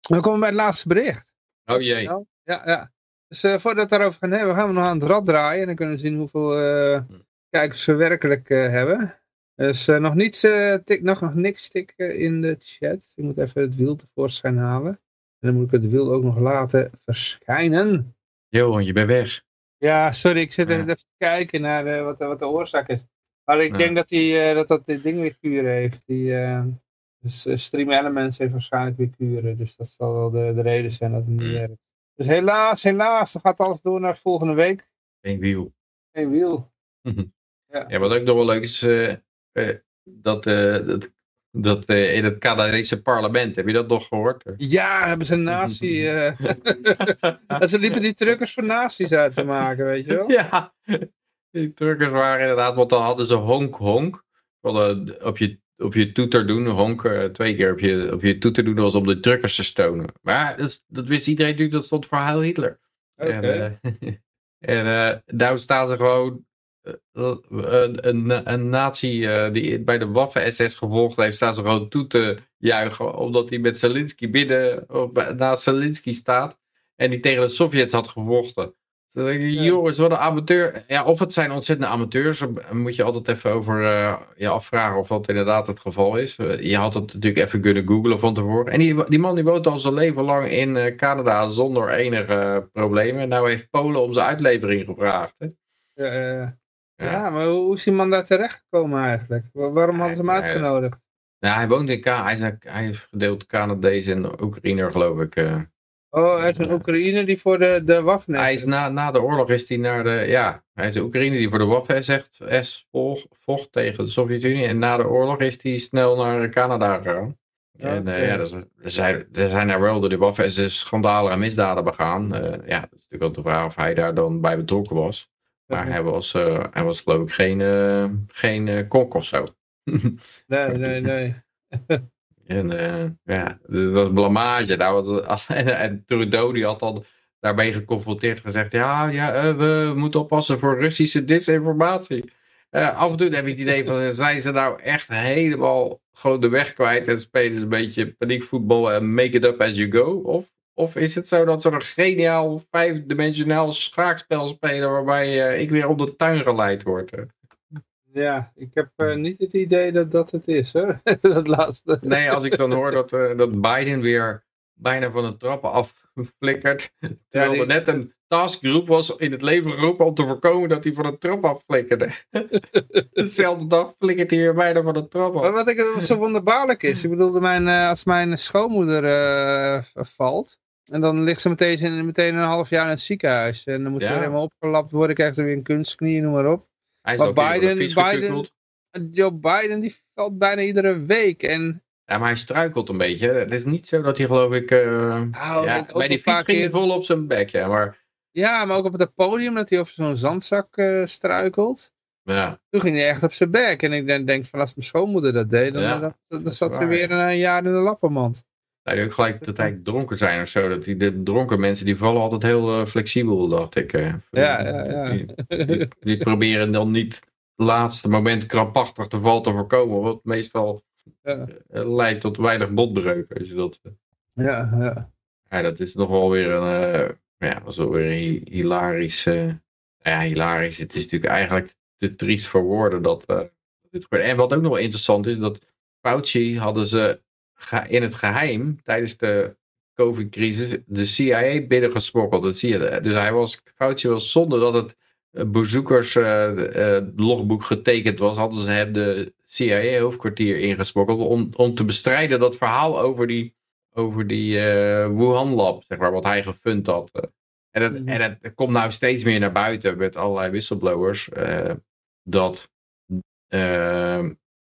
Dan komen we bij het laatste bericht. Oh jee. Ja, ja. Dus eh, voordat we het daarover gaan hebben, gaan we nog aan het rad draaien. En dan kunnen we zien hoeveel eh, Hm. kijkers we werkelijk eh, hebben. Dus nog, niets, tik, nog, nog niks tikken in de chat. Ik moet even het wiel tevoorschijn halen. En dan moet ik het wiel ook nog laten verschijnen. Johan, je bent weg. Ja, sorry, ik zit Ja. even te kijken naar wat, wat de oorzaak is. Maar ik Ja. denk dat, die, dat dat dit ding weer kuren heeft. Die, dus eh, Stream Elements heeft waarschijnlijk weer kuren. Dus dat zal wel de, de reden zijn dat het niet Hmm. werkt. Dus helaas, helaas, dan gaat alles door naar volgende week. Geen wiel. Geen wiel. <laughs> Ja, wat ook nog wel leuk is, eh, eh, dat, dat, dat in het Canadese parlement, heb je dat nog gehoord? Ja, hebben ze een nazi... <laughs> eh <laughs> en ze liepen die truckers voor nazi's uit te maken, weet je wel? Ja, die truckers waren inderdaad, want dan hadden ze honk honk. Op je op je toeter doen, honken, twee keer op je, op je toeter doen, was om de drukkers te stonen. Maar dat, dat wist iedereen natuurlijk, dat stond voor Heil Hitler. Oké. <laughs> En, uh, en uh, nou staan ze gewoon een, een, een nazi uh, die bij de Waffen-SS gevolgd heeft, staan ze gewoon toe te juichen, omdat hij met Zelensky binnen, of naast Zelensky staat en die tegen de Sovjets had gevochten. Ja. jongens, wat een amateur. Ja, of het zijn ontzettende amateurs, dan moet je altijd even over uh, je afvragen of dat inderdaad het geval is. Uh, je had het natuurlijk even kunnen googlen van tevoren. En die, die man die woont al zijn leven lang in uh, Canada zonder enige problemen. En nou heeft Polen om zijn uitlevering gevraagd. Hè? Ja, ja, maar hoe is die man daar terecht gekomen eigenlijk? Waarom hadden ze hem uitgenodigd? Nou, hij woont in Canada. Hij hij is gedeeld Canadees en Oekraïner, geloof ik. Oh, hij is een Oekraïne die voor de, de Waffen Hij is na, na de oorlog is hij naar de, ja, hij is een Oekraïne die voor de Waffen-SS vocht tegen de Sovjet-Unie. En na de oorlog is hij snel naar Canada gegaan. Ja, en uh, ja, er zijn, er zijn er wel door de Waffen-SS schandalen en misdaden begaan. Uh, ja, dat is natuurlijk ook de vraag of hij daar dan bij betrokken was. Maar hij was, uh, hij was geloof ik geen, geen kok of zo. nee, nee, nee. <laughs> En uh, ja, dat was blamage. Daar was, <laughs> en, Trudeau die had dan daarmee geconfronteerd gezegd, ja, ja uh, we moeten oppassen voor Russische disinformatie. Uh, af en toe heb ik het idee van, <laughs> zijn ze nou echt helemaal gewoon de weg kwijt en spelen ze een beetje paniekvoetbal en make it up as you go? Of, of is het zo dat ze een geniaal vijfdimensionaal schaakspel spelen waarbij ik weer om de tuin geleid word? Ja, ik heb uh, niet het idee dat dat het is, hoor. <laughs> dat laatste. Nee, als ik dan hoor dat, uh, dat Biden weer bijna van de trappen afflikkert. Terwijl ja, die... er net een taskgroep was in het leven geroepen om te voorkomen dat hij van de trap afflikkerde. <laughs> Dezelfde dag flikkert hij weer bijna van de trap af. Maar wat ik zo wonderbaarlijk is, ik bedoel, mijn, uh, als mijn schoonmoeder valt, en dan ligt ze meteen, meteen een half jaar in het ziekenhuis. En dan moet ze helemaal opgelapt worden, krijgt ze weer een kunstknie, noem maar op. Hij is maar ook Biden, Biden, Joe Biden die valt bijna iedere week. En... Ja, maar hij struikelt een beetje. Het is niet zo dat hij geloof ik... Uh, nou, ja, bij die fiets ging hij vol op zijn bek, ja. Maar... Ja, maar ook op het podium dat hij op zo'n zandzak uh, struikelt. Ja. Toen ging hij echt op zijn bek. En ik denk, van als mijn schoonmoeder dat deed, dan, ja, dat, dan zat ze weer een jaar in de lappenmand. Nou, ook gelijk dat hij dronken zijn of zo. Dat die, de dronken mensen die vallen altijd heel uh, flexibel, dacht ik. Ja, ja, ja. Die, die, die, proberen dan niet het laatste moment krampachtig te val te voorkomen. Wat meestal ja. uh, leidt tot weinig botbreuk. Als je dat, ja, ja. ja, dat is nog wel weer een, ja, was wel weer een hilarisch. ja, hilarisch. Het is natuurlijk eigenlijk te triest voor woorden dat dit gebeurt. En wat ook nog wel interessant is, dat Fauci hadden ze in het geheim tijdens de COVID-crisis de CIA binnengesmokkeld. Dat zie je. Dus hij was, Fauci was zonder dat het bezoekers uh, uh, logboek getekend was, hadden ze hem de CIA-hoofdkwartier ingesmokkeld om, om te bestrijden dat verhaal over die, over die uh, Wuhan-lab, zeg maar, wat hij gefund had. En het, mm. en het komt nou steeds meer naar buiten met allerlei whistleblowers, dat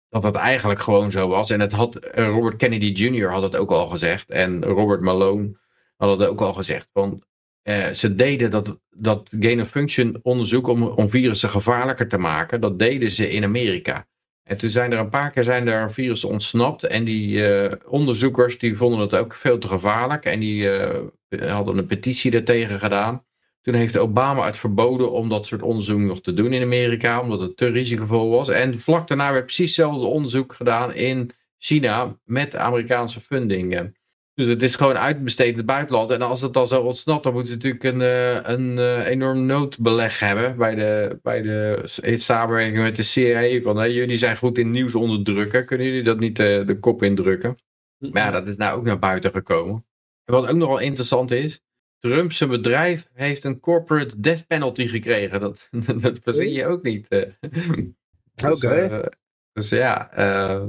dat het eigenlijk gewoon zo was. En het had, Robert Kennedy Jr. had het ook al gezegd. En Robert Malone had het ook al gezegd. Want eh, ze deden dat, dat gain-of-function onderzoek om, om virussen gevaarlijker te maken. Dat deden ze in Amerika. En toen zijn er een paar keer zijn er virussen ontsnapt. En die uh, onderzoekers die vonden het ook veel te gevaarlijk. En die uh, hadden een petitie daartegen gedaan. Toen heeft Obama het verboden om dat soort onderzoek nog te doen in Amerika, omdat het te risicovol was. En vlak daarna werd precies hetzelfde onderzoek gedaan in China met Amerikaanse funding. Dus het is gewoon uitbesteed in het buitenland. En als het dan zo ontsnapt, dan moeten ze natuurlijk een, een enorm noodbeleg hebben bij de, bij de in samenwerking met de CIA. Van hey, jullie zijn goed in nieuws onderdrukken, kunnen jullie dat niet de, de kop indrukken? Maar ja, dat is nou ook naar buiten gekomen. En wat ook nogal interessant is, Trump zijn bedrijf heeft een corporate death penalty gekregen. Dat, <laughs> dat verzin je ook niet. <laughs> Oké. Okay. Dus, uh, dus, ja, uh,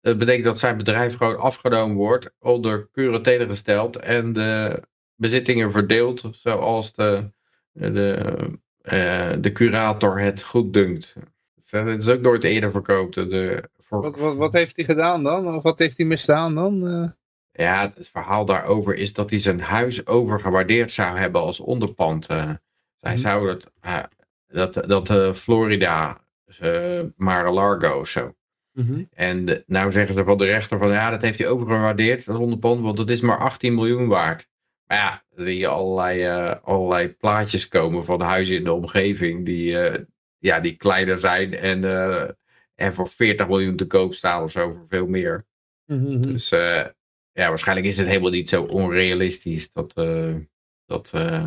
dat betekent dat zijn bedrijf gewoon afgenomen wordt, onder keuren tegengesteld en de bezittingen verdeeld zoals de, de, de curator het goed dunkt. Het is ook nooit eerder verkoopt. De, voor... wat, wat, wat, heeft hij gedaan dan? Of wat heeft hij misdaan dan? Ja, het verhaal daarover is dat hij zijn huis overgewaardeerd zou hebben als onderpand. Uh, hij mm. zou het, uh, dat, dat uh, Florida, Mar-a-Lago zo. Mhm. En de- nou zeggen ze van de rechter van ja, dat heeft hij overgewaardeerd, dat 100 pond, want het is maar 18 miljoen waard. Maar ja, dan zie je allerlei, eh, allerlei plaatjes komen van huizen in de omgeving die, eh, ja, die kleiner zijn en, eh, en voor 40 miljoen te koop staan of zo, voor veel meer. Mhm. Dus eh, ja, waarschijnlijk is het helemaal niet zo onrealistisch, dat, eh, dat, eh,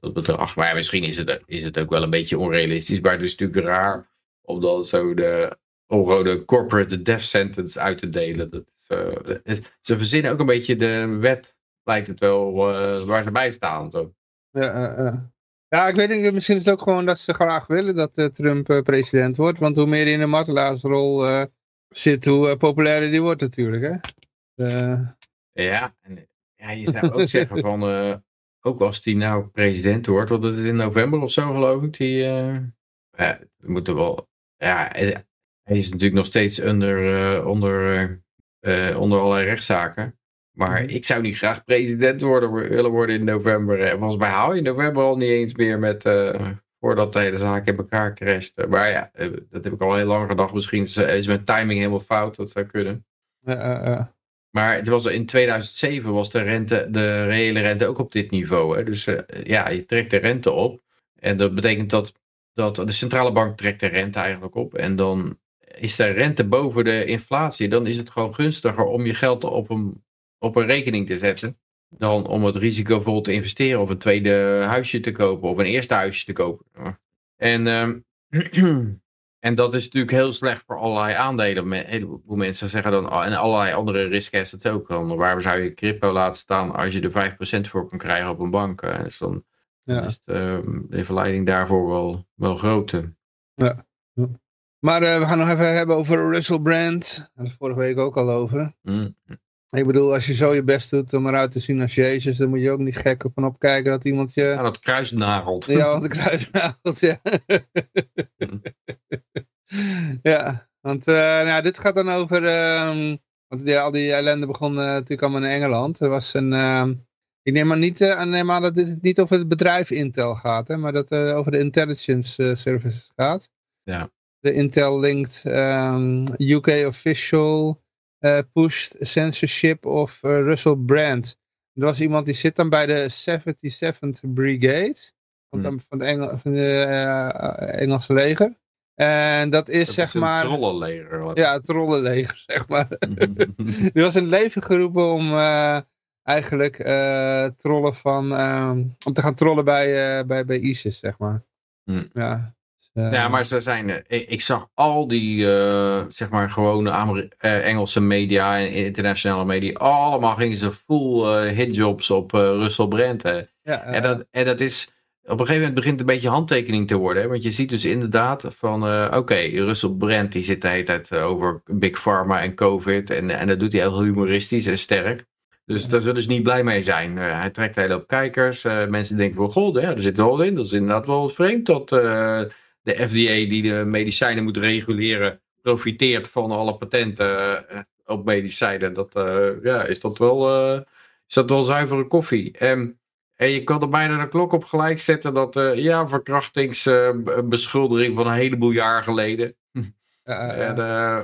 dat bedrag. Maar ja, misschien is het, is het ook wel een beetje onrealistisch, maar het is natuurlijk raar om dan zo de onrode corporate death sentence uit te delen. Dat eh, is- ze verzinnen ook een beetje de wet, lijkt het wel, waar ze bij staan. Zo. Ja, ja, ik weet niet, misschien is het ook gewoon dat ze graag willen dat Trump president wordt. Want hoe meer hij in de martelaarsrol zit, hoe populairder die wordt natuurlijk. Hè? Ja, en ja, je zou ook zeggen <laughs> van, eh, ook als die nou president wordt, want dat is in november of zo geloof ik, die, eh, ja, we moeten wel, ja, eh, hij is natuurlijk nog steeds onder, onder, onder allerlei rechtszaken. Maar Mhm. ik zou niet graag president worden, willen worden in november. En volgens mij hou je in november al niet eens meer met, voordat de hele zaak in elkaar crasht. Maar ja, dat heb ik al heel lang gedacht. Misschien is, is mijn timing helemaal fout, dat zou kunnen. eh. Maar het was in 2007 was de, rente, de reële rente ook op dit niveau. Hè? Dus eh, ja, je trekt de rente op. En dat betekent dat, dat de centrale bank trekt de rente eigenlijk op. En dan is de rente boven de inflatie. Dan is het gewoon gunstiger om je geld op een, op een rekening te zetten. Dan om het risicovol te investeren of een tweede huisje te kopen of een eerste huisje te kopen. En, ehm, <clears throat> en dat is natuurlijk heel slecht voor allerlei aandelen. Een heleboel mensen zeggen dan, oh, en allerlei andere risk assets ook. Dan, waar zou je crypto laten staan als je er 5% voor kan krijgen op een bank? hè? Dus dan, Ja. is de, ehm, de verleiding daarvoor wel, wel groot. Maar eh, we gaan nog even hebben over Russell Brand. Daar hadden we vorige week ook al over. Mm. Ik bedoel, als je zo je best doet om eruit te zien als Jezus, dan moet je ook niet gek op en op kijken dat iemand je... Ja, dat kruisnagelt. Ja, want de kruisnagels, <laughs> ja. ja, want eh, nou, dit gaat dan over... ehm, want die, al die ellende begon eh, natuurlijk allemaal in Engeland. Er was een... ehm, ik neem maar niet eh, aan neem aan dat dit niet over het bedrijf Intel gaat, hè, maar dat het over de intelligence services gaat. Ja. De Intel-linked ehm, UK official pushed censorship of eh, Russell Brand. Er was iemand die zit dan bij de 77th Brigade van, Hmm. het- van, Engel, van de eh, Engelse leger. En dat is Dat zeg is een maar... trollenleger. Ja, het trollenleger, <laughs> zeg maar. <laughs> Die was in het leven geroepen om eh, eigenlijk eh, trollen van... ehm, om te gaan trollen bij, eh, bij, bij ISIS, zeg maar. Hmm. Ja. Dus, Ja, maar ze zijn, eh, ik, zag al die, eh, zeg maar, gewone eh, Engelse media en internationale media, allemaal gingen ze full eh, hitjobs op Russell Brand. Hè. ja, En, dat, en dat is, op een gegeven moment begint het een beetje handtekening te worden. Hè? Want je ziet dus inderdaad van, oké, Russell Brand die zit de hele tijd over Big Pharma en COVID. En, en dat doet hij heel humoristisch en sterk. Dus daar zullen ze niet blij mee zijn. Hij trekt een hele hoop kijkers. Mensen denken van, god, er zit wel in. Dat is inderdaad wel vreemd dat de FDA die de medicijnen moet reguleren, profiteert van alle patenten eh, op medicijnen. Dat, eh, ja, is dat wel, eh, is dat wel zuivere koffie. En en je kan er bijna de klok op gelijk zetten dat, ja, verkrachtingsbeschuldiging van een heleboel jaar geleden. En,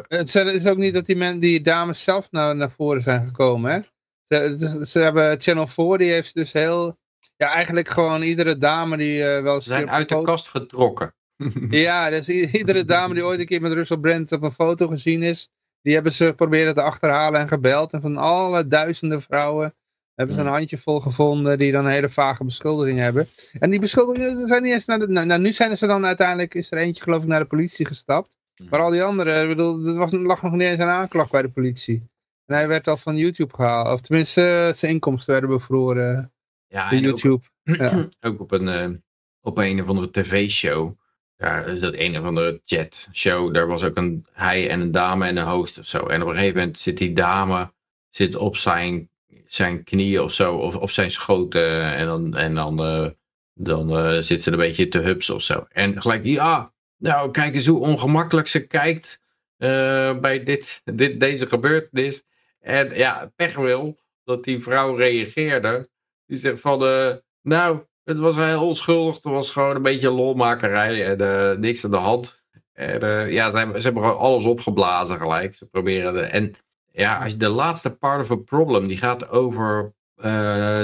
Het is ook niet dat die, men, die dames zelf naar, naar voren zijn gekomen, hè? Ze, ze hebben Channel 4, die heeft dus heel... Ja, eigenlijk gewoon iedere dame die eh, wel ze zijn uit de kast getrokken. <laughs> Ja, dus iedere dame die ooit een keer met Russell Brand op een foto gezien is... Die hebben ze proberen te achterhalen en gebeld. En van alle duizenden vrouwen hebben ze een handjevol gevonden... die dan een hele vage beschuldiging hebben. En die beschuldigingen zijn niet eens naar de... Nou, nou, nu zijn ze dan uiteindelijk... Is er eentje geloof ik naar de politie gestapt. Maar al die anderen, ik bedoel, er was, lag nog niet eens een aanklacht bij de politie. En hij werd al van YouTube gehaald. Of tenminste, zijn inkomsten werden bevroren Ja, door en ook, YouTube. Ja. <clears throat> ook op een, eh, op een of andere tv-show. Ja, is dat een of andere chat-show. Daar was ook een hij en een dame en een host of zo. En op een gegeven moment zit die dame zit op zijn, zijn knieën of zo, of op zijn schoot. eh, en dan, en dan, eh, dan eh, zit ze een beetje te hupsen of zo. En gelijk, ja, nou kijk eens hoe ongemakkelijk ze kijkt eh, bij dit, dit, deze gebeurtenis. En ja, pech wil dat die vrouw reageerde. Die zegt van, nou, het was heel onschuldig. Het was gewoon een beetje lolmakerij en eh, niks aan de hand. En, eh, ja, ze hebben, ze hebben gewoon alles opgeblazen gelijk. Ze proberen de, en ja, als je de laatste part of a problem, die gaat over eh,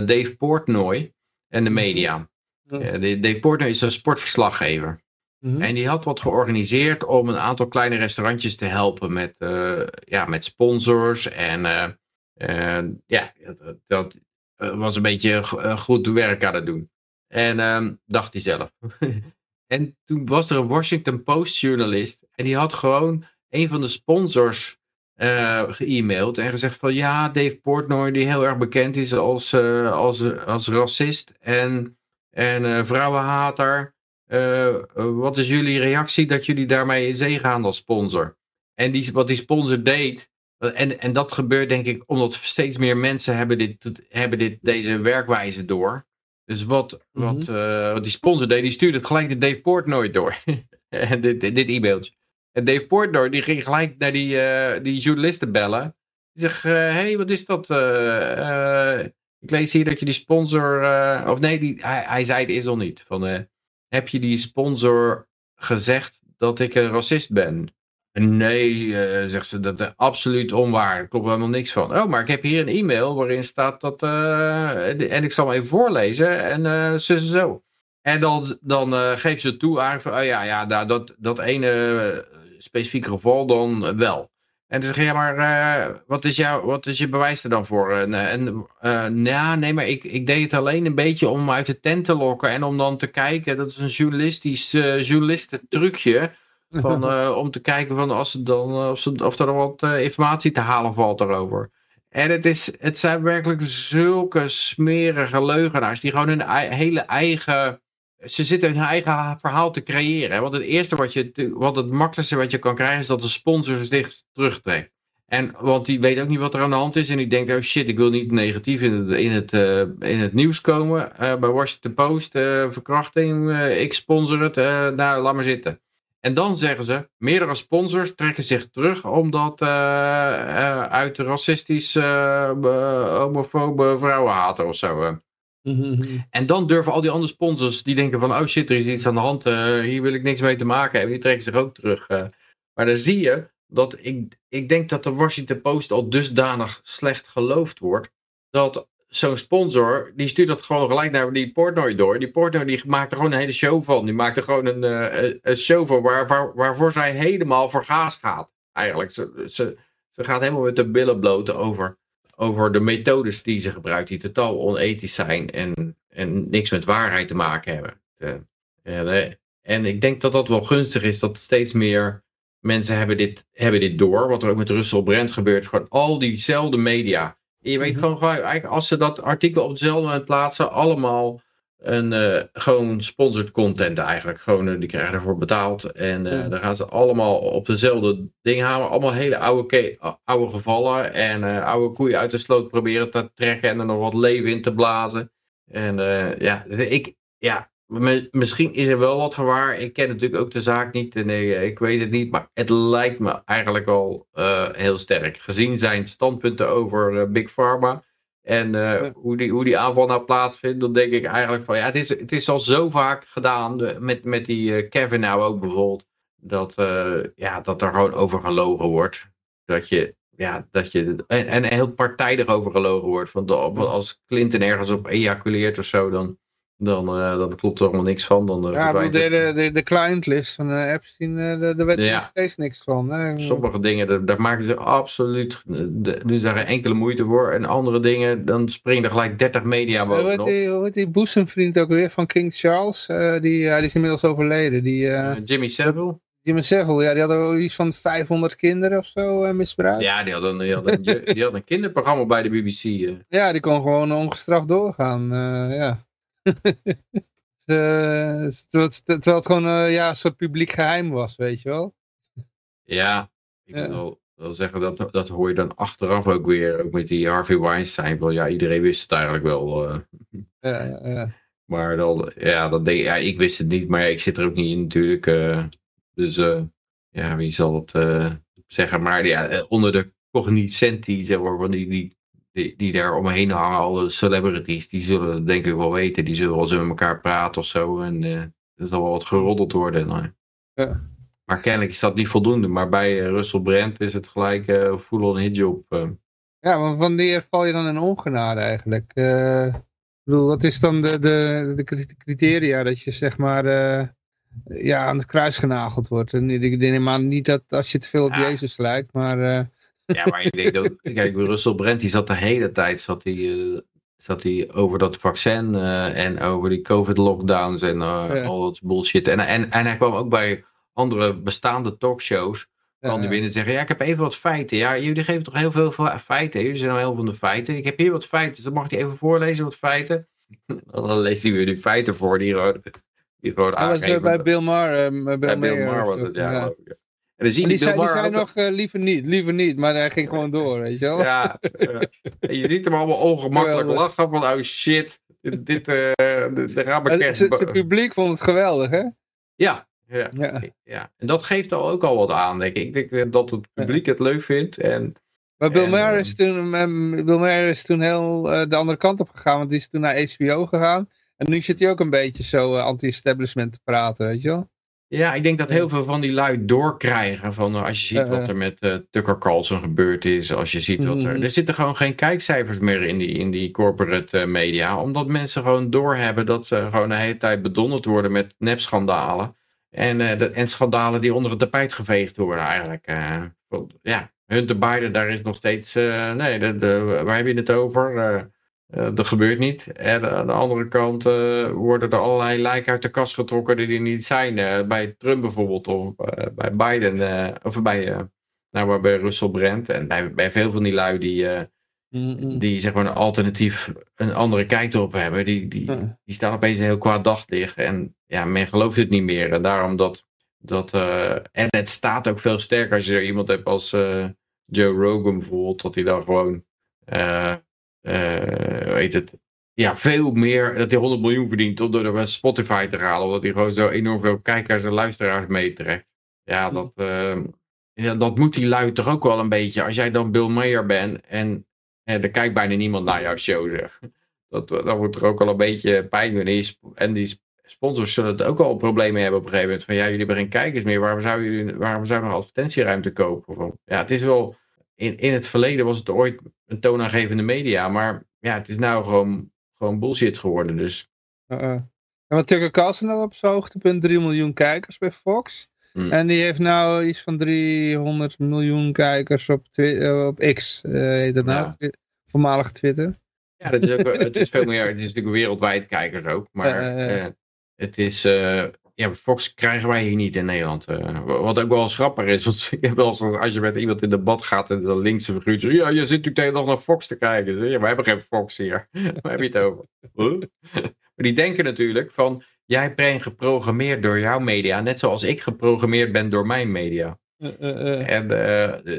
Dave Portnoy en de media. Ja. Ja, de- Dave Portnoy is een sportverslaggever. Mhm. En die had wat georganiseerd om een aantal kleine restaurantjes te helpen met, ja, met sponsors. En ja, dat, was een beetje go- goed werk aan het doen. En ehm, dacht hij zelf. <laughs> en toen was er een Washington Post journalist. En die had gewoon een van de sponsors eh ge-mailed. En gezegd van ja, Dave Portnoy die heel erg bekend is als, eh, als, als racist. En, en eh, vrouwenhater. Wat is jullie reactie dat jullie daarmee in zee gaan als sponsor? En die, wat die sponsor deed, en, en dat gebeurt denk ik omdat steeds meer mensen hebben, dit, hebben dit, deze werkwijze door. Dus wat, wat, eh, wat die sponsor deed, die stuurde het gelijk de Dave Portnoy door. <laughs> En dit, dit, dit e-mailtje. En Dave Portnoy die ging gelijk naar die, eh, die journalisten bellen. Die zegt, hé, hey, wat is dat? eh, eh, ik lees hier dat je die sponsor... eh, of nee, die, hij, hij zei het eerst al niet. Van, eh, heb je die sponsor gezegd dat ik een racist ben? Nee, eh, zegt ze, dat is absoluut onwaar. Er klopt helemaal niks van. Oh, maar ik heb hier een e-mail waarin staat dat... eh, en ik zal hem even voorlezen en eh zo zo. En dan, dan geeft ze toe aan van, oh ja, ja nou, dat, dat ene specifieke geval dan wel. En dan zeg je, ja, maar wat, is jouw, wat is je bewijs er dan voor? En, nou, nee, maar ik, ik deed het alleen een beetje om uit de tent te lokken en om dan te kijken. Dat is een journalistisch uh, journalistentrucje. Van, uh, <laughs> om te kijken van als ze dan, uh, of, ze, of er wat uh, informatie te halen valt erover. En het, is, het zijn werkelijk zulke smerige leugenaars die gewoon hun hele eigen... Ze zitten hun eigen verhaal te creëren. Want het eerste wat je, wat het makkelijkste wat je kan krijgen is dat de sponsor zich terugtrekt. En, want die weet ook niet wat er aan de hand is. En die denkt, oh shit, ik wil niet negatief in het, in het, uh, in het nieuws komen. Bij Washington Post, verkrachting, ik sponsor het, nou laat maar zitten. En dan zeggen ze, meerdere sponsors trekken zich terug omdat uh, uit racistisch, homofobe vrouwenhater of zo. Mm-hmm. En dan durven al die andere sponsors die denken van, oh shit, er is iets aan de hand, uh, hier wil ik niks mee te maken hebben, die trekken zich ook terug. Uh. Maar dan zie je dat ik, ik denk dat de Washington Post al dusdanig slecht geloofd wordt, dat zo'n sponsor, die stuurt dat gewoon gelijk naar die Portnoy door. Die Portnoy die maakt er gewoon een hele show van. Die maakt er gewoon een, uh, een show van waar, waar, waarvoor zij helemaal voor gaas gaat. Eigenlijk, ze, ze, ze gaat helemaal met de billen bloot over, over de methodes die ze gebruikt, die totaal onethisch zijn en, en niks met waarheid te maken hebben. En, en ik denk dat dat wel gunstig is, dat steeds meer mensen hebben dit, hebben dit door. Wat er ook met Russell Brand gebeurt. Gewoon al diezelfde media. Je weet gewoon, eigenlijk als ze dat artikel op hetzelfde moment plaatsen, allemaal een, uh, gewoon sponsored content eigenlijk. Gewoon, uh, die krijgen ervoor betaald. En uh, ja. dan gaan ze allemaal op dezelfde dingen halen. Allemaal hele oude, oude gevallen. En oude koeien uit de sloot proberen te trekken. En er nog wat leven in te blazen. En ja, ik, ja, misschien is er wel wat gewaar. Ik ken natuurlijk ook de zaak niet. Nee, ik weet het niet. Maar het lijkt me eigenlijk al uh, heel sterk. Gezien zijn standpunten over uh, Big Pharma. En uh, ja. hoe, die, hoe die aanval nou plaatsvindt. Dan denk ik eigenlijk van ja, het is, het is al zo vaak gedaan. De, met, met die Kevin nou ook bijvoorbeeld. Dat, ja, dat er gewoon over gelogen wordt. Dat je. Ja, dat je. En, en heel partijdig over gelogen wordt. Want als Clinton ergens op ejaculeert of zo. Dan dan, uh, dan klopt er allemaal niks van. Dan, uh, ja, de, de, de, de clientlist van Epstein, daar weet ja. nog steeds niks van. Hè? Sommige dingen, daar, daar maken ze absoluut, daar geen enkele moeite voor. En andere dingen, dan springen er gelijk 30 media bovenop. Hoe heet die, hoe heet die boezemvriend ook weer van King Charles? die, die is inmiddels overleden. Die, Jimmy Savile. Jimmy Savile, ja, die had er iets van 500 kinderen of zo misbruikt. Ja, die had een, die had een, die had een kinderprogramma bij de BBC. Ja, die kon gewoon ongestraft doorgaan, ja. <laughs> uh, terwijl het gewoon uh, ja, een soort publiek geheim was, weet je wel. Ja, ik ja. wil wel zeggen, dat, dat hoor je dan achteraf ook weer, ook met die Harvey Weinstein, van ja, iedereen wist het eigenlijk wel. Uh. Ja, ja, ja. Maar dan, ja, dat deed, ja, ik wist het niet, maar ja, ik zit er ook niet in natuurlijk. dus ja, wie zal het zeggen, maar ja, onder de cognicentie, zeg maar, van die, die die, die daar omheen hangen, alle celebrities, die zullen het denk ik wel weten. Die zullen wel eens met elkaar praten of zo. En uh, er zal wel wat geroddeld worden. Nou. Ja. Maar kennelijk is dat niet voldoende. Maar bij uh, Russell Brand is het gelijk uh, full-on hitjob. Uh. Ja, maar wanneer val je dan in ongenade eigenlijk? ik bedoel, wat is dan de, de, de criteria dat je zeg maar ja, aan het kruis genageld wordt? En ik neem aan niet dat als je te veel op ja. Jezus lijkt, maar... Ja, maar ik denk ook, kijk, Russell Brand die zat de hele tijd zat hij, zat hij over dat vaccin en over die COVID-lockdowns en ja. al dat bullshit. En, en, en hij kwam ook bij andere bestaande talkshows. Kan die binnen zeggen, ja, ik heb even wat feiten. Ja, jullie geven toch heel veel feiten. Jullie zijn al heel van de feiten. Ik heb hier wat feiten. Dus dan mag hij even voorlezen, wat feiten. <laughs> dan leest hij weer die feiten voor die die gewoon Dat was bij Bill Maher. Bill Bill Maher was het, ja. ja. En dan zie je die, zei, die zei nog uh, liever niet, liever niet. Maar hij ging gewoon door, weet je wel. Ja, en je ziet hem allemaal ongemakkelijk lachen van, oh shit. Dit, dit uh, de, de Het publiek vond het geweldig, hè? Ja, ja, ja. ja. En dat geeft al ook al wat aan, denk ik. Ik denk dat het publiek het leuk vindt. En, maar Bill Maher is, toen, Bill Maher is toen heel uh, de andere kant op gegaan, want die is toen naar HBO gegaan. En nu zit hij ook een beetje zo uh, anti-establishment te praten, weet je wel? Ja, ik denk dat heel veel van die lui doorkrijgen. Van, uh, als je ziet wat er met Tucker Carlson gebeurd is. Als je ziet wat er... Er zitten gewoon geen kijkcijfers meer in die, in die corporate media. Omdat mensen gewoon doorhebben dat ze gewoon de hele tijd bedonderd worden met nepschandalen. En, uh, de, en schandalen die onder het tapijt geveegd worden eigenlijk. Uh, ja, Hunter Biden, daar is nog steeds... Uh, nee, de, de, waar heb je het over? Dat gebeurt niet. En aan de andere kant worden er allerlei lijken uit de kast getrokken die er niet zijn. bij Trump bijvoorbeeld, of bij Biden, of bij, nou, bij Russell Brand. En bij, bij veel van die lui die die zeg maar een alternatief, een andere kijk erop hebben, die, die, die staan opeens een heel kwaad daglicht. En ja, men gelooft het niet meer. En daarom dat, dat en het staat ook veel sterker als je er iemand hebt als Joe Rogan bijvoorbeeld, dat hij dan gewoon, uh, weet het, ja, veel meer, dat hij 100 miljoen verdient door door Spotify te halen, omdat hij gewoon zo enorm veel kijkers en luisteraars meetrekt. Ja, dat, ja, dat moet die lui toch ook wel een beetje. Als jij dan Bill Mayer bent en en er kijkt bijna niemand naar jouw show. Zeg. Dat, dat wordt er ook al een beetje pijn doen. En die sponsors zullen het ook al problemen hebben op een gegeven moment. Van ja, jullie hebben geen kijkers meer. Waarom zou je, waarom zou je nog advertentieruimte kopen? Ja, het is wel... In, in het verleden was het ooit een toonaangevende media. Maar ja, het is nou gewoon, gewoon bullshit geworden. Dus. Uh -uh. En wat Tucker Carlson had op zijn hoogtepunt 3 miljoen kijkers bij Fox. Hmm. En die heeft nou iets van 300 miljoen kijkers op, uh, op X, uh, heet dat nou, ja. voormalig Twitter. Ja, dat is ook, het is veel meer, <laughs> het is natuurlijk wereldwijd kijkers ook, maar uh, het is, ja, Fox krijgen wij hier niet in Nederland. wat ook wel grappig is, <laughs> want je hebt wel eens, als je met iemand in debat gaat en de linkse figuur zegt, ja, je zit natuurlijk nog naar Fox te kijken. Ja, wij hebben geen Fox hier. <laughs> Waar heb je het over? <laughs> maar die denken natuurlijk van, jij bent geprogrammeerd door jouw media, net zoals ik geprogrammeerd ben door mijn media. Uh, uh, en,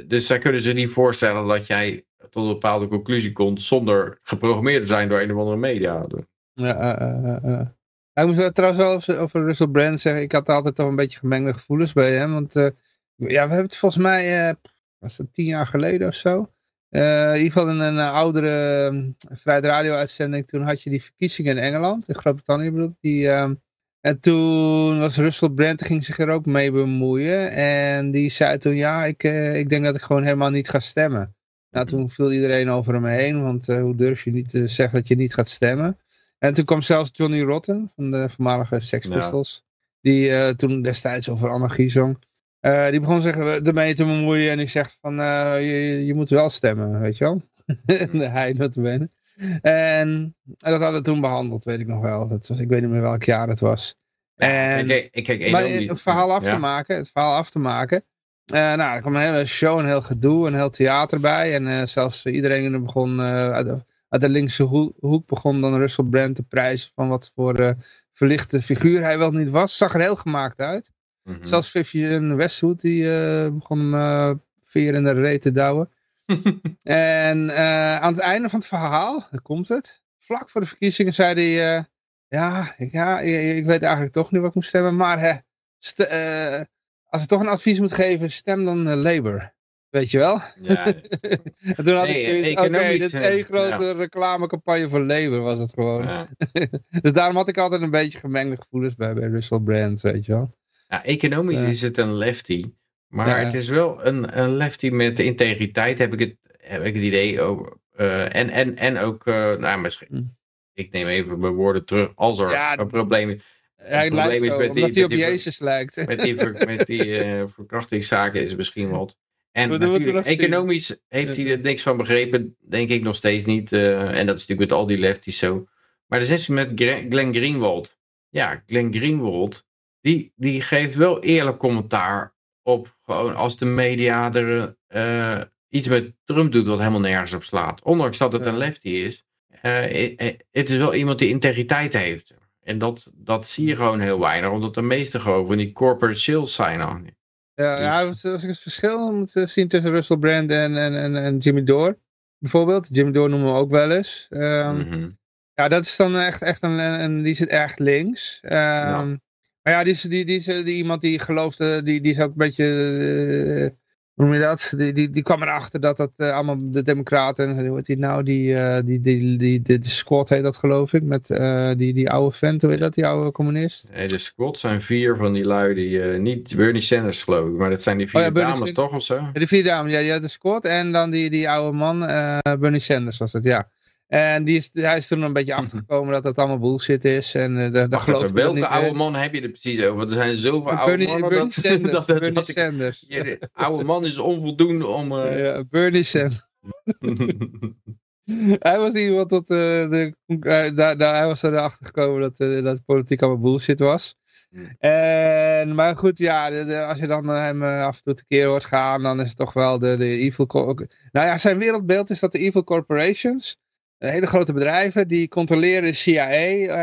dus zij kunnen zich niet voorstellen dat jij tot een bepaalde conclusie komt zonder geprogrammeerd te zijn door een of andere media. Ja, ik moet trouwens wel over, Russell Brand zeggen, ik had altijd toch een beetje gemengde gevoelens bij hem, want ja, we hebben het volgens mij, was dat tien jaar geleden of zo? Uh, in ieder geval in een oudere um, Vrijheid Radio uitzending, toen had je die verkiezingen in Engeland, in Groot-Brittannië bedoel ik, um, en toen was Russell Brand, ging zich er ook mee bemoeien. En die zei toen, ja, ik, ik denk dat ik gewoon helemaal niet ga stemmen. Nou, toen viel iedereen over hem heen, want hoe durf je niet te zeggen dat je niet gaat stemmen. En toen kwam zelfs Johnny Rotten, van de voormalige Sex Pistols, die uh, toen destijds over anarchie zong. die begon zeggen, ermee te bemoeien en die zegt van, je, je moet wel stemmen, weet je wel. <laughs> Hij notabene. En, en dat hadden we toen behandeld, weet ik nog wel. Dat was, ik weet niet meer welk jaar het was. En, ik, ik, ik, maar het verhaal af te maken, het verhaal af te maken. Nou, er kwam een hele show, een heel gedoe, een heel theater bij. En zelfs iedereen begon, uit, de, linkse hoek begon dan Russell Brand te prijzen van wat voor verlichte figuur hij wel niet was. Zag er heel gemaakt uit. Mm -hmm. Zelfs Vivian Westwood, die begon hem veer in de reet te douwen. <laughs> en uh, aan het einde van het verhaal, daar komt het. Vlak voor de verkiezingen zei hij, uh, ja, ik, ja, ik weet eigenlijk toch niet wat ik moet stemmen, maar uh, als ik toch een advies moet geven, stem dan Labour. Weet je wel? Ja. <laughs> en toen had nee, ik oké, okay, dit is één grote ja. reclamecampagne voor Labour was het gewoon. Ja. <laughs> dus daarom had ik altijd een beetje gemengde gevoelens bij, bij Russell Brand, weet je wel. Ja, economisch Dus, eh, is het een lefty. Maar Ja, het is wel een, een lefty met integriteit, heb ik het, heb ik het idee. Over, eh, en, en, en ook, eh, nou, misschien, Hm. ik neem even mijn woorden terug, als er een probleem is. Hij probleem is zo, met die- omdat hij op met die- Jezus lijkt. Met die, met die <laughs> verkrachtingszaken is er misschien wat. En natuurlijk, zien. economisch heeft hij er niks van begrepen, denk ik nog steeds niet. eh, en dat is natuurlijk met al die lefties zo. Maar de is met Glenn Greenwald. Ja, Glenn Greenwald, die, die geeft wel eerlijk commentaar op gewoon als de media er eh, iets met Trump doet wat helemaal nergens op slaat. Ondanks dat het Ja. een lefty is. eh, het is wel iemand die integriteit heeft. En dat, dat zie je gewoon heel weinig, omdat de meeste gewoon van die corporate sales zijn. Ja, ja, als ik het verschil moet eh, zien tussen Russell Brand en, en, en, en Jimmy Dore, bijvoorbeeld. Jimmy Dore noemen we ook wel eens. Ehm, Mhm. Ja, dat is dan echt, echt een, die zit erg links. Ehm, Ja. Maar ja, die is, die, die is eh, die, iemand die gelooft, die, die is ook een beetje, eh, noem je dat? Die, die, die kwam erachter dat dat eh, allemaal de democraten, hoe heet die nou, die, eh, die, die, die, de, de squad heet dat geloof ik, met eh, die, die oude vent, hoe heet dat, die oude communist? Nee, de squad zijn vier van die lui die niet Bernie Sanders geloof ik, maar dat zijn die vier Oh ja, Bernie dames Sanders. toch of zo? Ja, die vier dames, ja, die had de squad en dan die, die oude man, Bernie Sanders was het, ja. En die is, hij is toen een beetje achtergekomen dat dat allemaal bullshit is. En uh, daar geloof welke oude man heb je er precies over? Want er zijn zoveel oude Bernie, mannen Bernie dat, <laughs> Sanders. dat, dat, Bernie ik- Sanders. Oude man is onvoldoende om... eh, Ja, Bernie Sanders. <laughs> hij was iemand tot eh, de, daar, daar, hij was erachter gekomen dat, dat politiek allemaal bullshit was. Hmm. En, maar goed, ja, de- de- als je dan hem af en toe tekeer hoort gaan, dan is het toch wel de, de evil... Nou ja, zijn wereldbeeld is dat de evil corporations, hele grote bedrijven, die controleren de CIA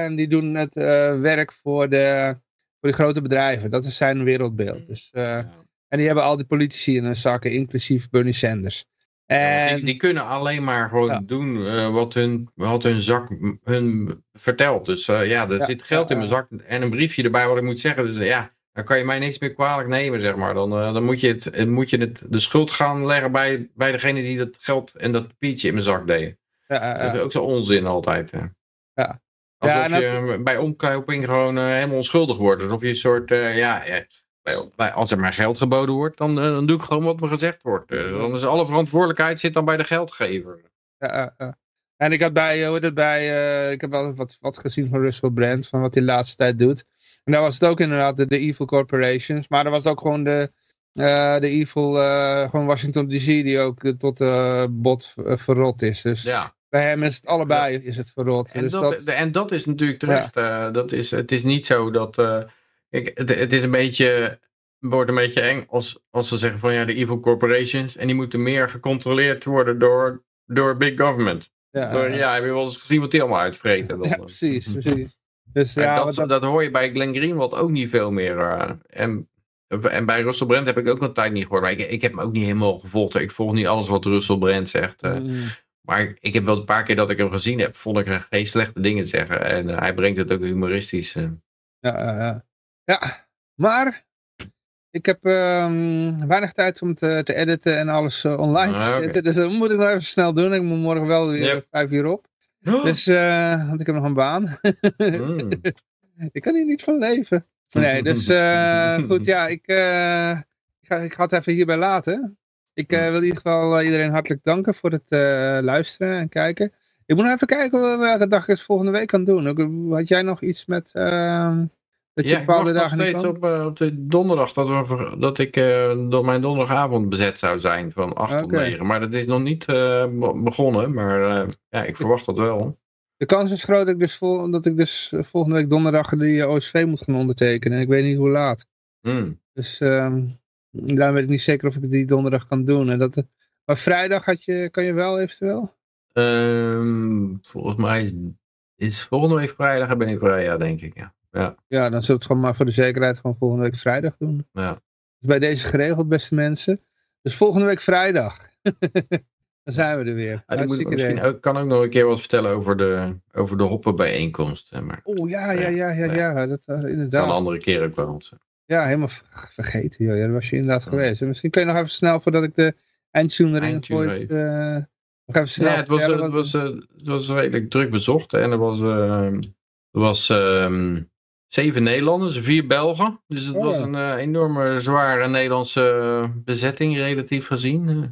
en die doen het eh, werk voor de, voor die grote bedrijven. Dat is zijn wereldbeeld. Dus, eh, ja. en die hebben al die politici in hun zakken, inclusief Bernie Sanders. En, die, die kunnen alleen maar gewoon Ja. doen eh, wat, hun, wat hun zak hun vertelt. Dus eh, ja, er Ja, zit geld ja, in mijn zak en een briefje erbij wat ik moet zeggen. Dus ja, dan kan je mij niks meer kwalijk nemen, zeg maar. Dan, dan moet je, het, moet je het, de schuld gaan leggen bij, bij degene die dat geld en dat papiertje in mijn zak deed. Ja, Dat is ook zo onzin altijd. Hè. Ja. Alsof je bij omkoping gewoon eh, helemaal onschuldig wordt. Alsof je een soort, eh, ja, als er maar geld geboden wordt, dan, eh, dan doe ik gewoon wat me gezegd wordt. Dan is alle verantwoordelijkheid zit dan bij de geldgever. Ja, ja. En ik had bij, hoe heet het bij, ik heb wel wat, wat gezien van Russell Brand, van wat hij de laatste tijd doet. En daar was het ook inderdaad de, de evil corporations, maar er was ook gewoon de, de evil, gewoon Washington DC, die ook tot bot verrot is. Dus Ja. Bij hem is het allebei is het verrot. En, dus dat, dat, en dat is natuurlijk terecht. eh, dat is, het is niet zo dat. eh, kijk, het, het is een beetje. wordt een beetje eng als, als ze zeggen van ja, de evil corporations. En die moeten meer gecontroleerd worden door, door big government. ja, Zo, ja, ja, heb je wel eens gezien wat die allemaal uitvreten? Ja, precies, <laughs> precies. Dus ja, dat, dat- dat hoor je bij Glenn Greenwald ook niet veel meer. eh, en, en bij Russell Brand heb ik ook een tijd niet gehoord. Maar ik, ik heb hem ook niet helemaal gevolgd. Ik volg niet alles wat Russell Brand zegt. Mm. Maar ik heb wel een paar keer dat ik hem gezien heb, vond ik hem geen slechte dingen zeggen. En eh, hij brengt het ook humoristisch. eh. Ja, ja, maar ik heb ehm, weinig tijd om te, te editen en alles eh, online te Ah, zetten. Dus dat moet ik nog even snel doen. Ik moet morgen wel weer vijf uur op. Dus, eh, want ik heb nog een baan. Mm. <laughs> ik kan hier niet van leven. Nee, dus goed, ja, ik, ik, ga, ik ga het even hierbij laten. Ik eh, wil in ieder geval eh, iedereen hartelijk danken voor het eh, luisteren en kijken. Ik moet nog even kijken welke dag ik het volgende week kan doen. Had jij nog iets met ehm, dat je Ja, ik bepaalde nog dagen niet steeds op, op de donderdag dat, we, dat ik door mijn donderdagavond bezet zou zijn van 8 tot Oké. 9. Maar dat is nog niet be- begonnen, maar ja, ik verwacht dat wel. De kans is groot dat ik dus, vol, dat ik dus volgende week donderdag die eh, OSV moet gaan ondertekenen. En ik weet niet hoe laat. Mm. Dus ehm daarom weet ik niet zeker of ik die donderdag kan doen. En dat, maar vrijdag had je, kan je wel eventueel? Ehm, volgens mij is, is volgende week vrijdag ben ik vrij, ja, denk ik. Ja. Ja, Ja, dan zullen we het gewoon maar voor de zekerheid gewoon volgende week vrijdag doen. ja. Dus bij deze geregeld, beste mensen. Dus volgende week vrijdag. <laughs> dan zijn we er weer. Ja, moet misschien ook, kan ook nog een keer wat vertellen over de, over de hoppenbijeenkomst. Maar Oeh, ja, ja, ja, ja, Ja. ja. Dat, eh, kan een inderdaad. andere keer ook wel. Ja, helemaal ver- vergeten. Joh. Ja, daar was je inderdaad Ja. geweest. En misschien kun je nog even snel, voordat ik de eindtune erin gooi, eh, nog even snel Nee, het, was, vertellen het, was, eh, het was redelijk druk bezocht. En er was, eh, er was ehm, zeven Nederlanders, vier Belgen. Dus het Oh, was ja. een eh, enorme zware Nederlandse eh, bezetting, relatief gezien. Eh,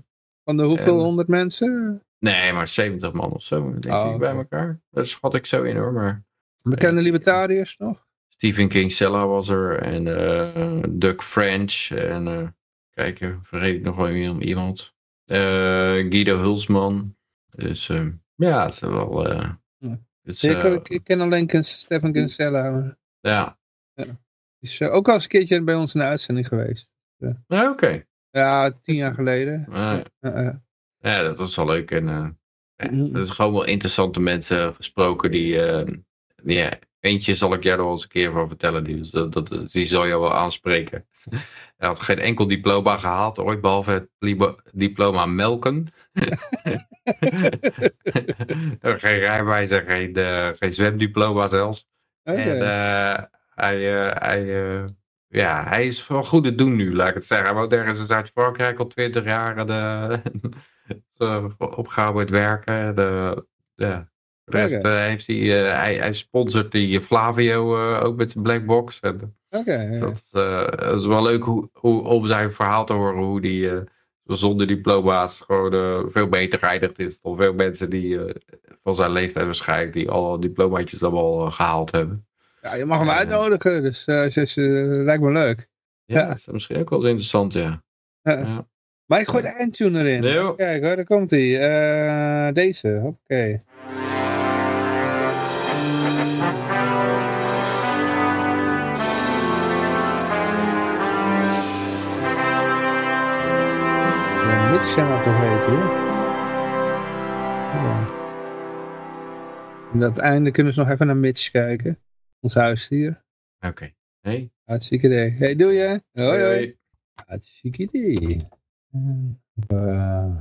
Van de hoeveel honderd mensen? nee, maar 70 man of zo, denk Oh, ik, oké. bij elkaar. Dat schat ik zo in hoor, maar... Bekende libertariërs nog? Stephen King Sella was er en eh Doug French en eh kijken, vergeet ik nog wel iemand. Eh, Guido Hulsman. Dus ja, het is wel... Ja. het is, ik, ken alleen Stefan Kinsella. ja, Die is ook al eens een keertje bij ons in de uitzending geweest. Ja, oké. Ja, tien jaar geleden. Ah, ja. Ja, ja. Ja, dat was wel leuk. En ja, Mhm. er is gewoon wel interessante mensen gesproken die, eh, die ja, eentje zal ik jou er wel eens een keer van vertellen. Die, dus dat, dat, die zal jou wel aanspreken. Hij had geen enkel diploma gehaald ooit, behalve het diploma melken. <laughs> geen rijbewijs en geen, eh, geen zwemdiploma zelfs. En eh, hij, eh, hij, eh, ja, hij is wel goed te doen nu, laat ik het zeggen. Hij woont ergens in Zuid-Frankrijk al 20 jaar de, <laughs> opgehouden met werken. De, ja. De rest eh, heeft hij, eh, hij, hij sponsort die Flavio eh, ook met zijn blackbox. En, Oké, ja. dat, is, dat is wel leuk hoe, hoe, om zijn verhaal te horen hoe die zonder diploma's gewoon veel beter geëindigd is dan veel mensen die van zijn leeftijd waarschijnlijk die al diplomaatjes allemaal eh, gehaald hebben. Ja, je mag hem uitnodigen, dus dus, eh, lijkt me leuk. Ja, Ja. dat is misschien ook wel interessant, ja. Ja. Maar ik gooi de eindtune erin. Nee. Kijk hoor, daar komt hij. Deze, oké. Midsummer vergeten, hoor. Ja. En dat einde kunnen ze nog even naar Mitch kijken. Ons huisdier. Oké. Hey. Hartstikke idee. Hey, doe je? Hoi hoi. Hartstikke idee. Eh,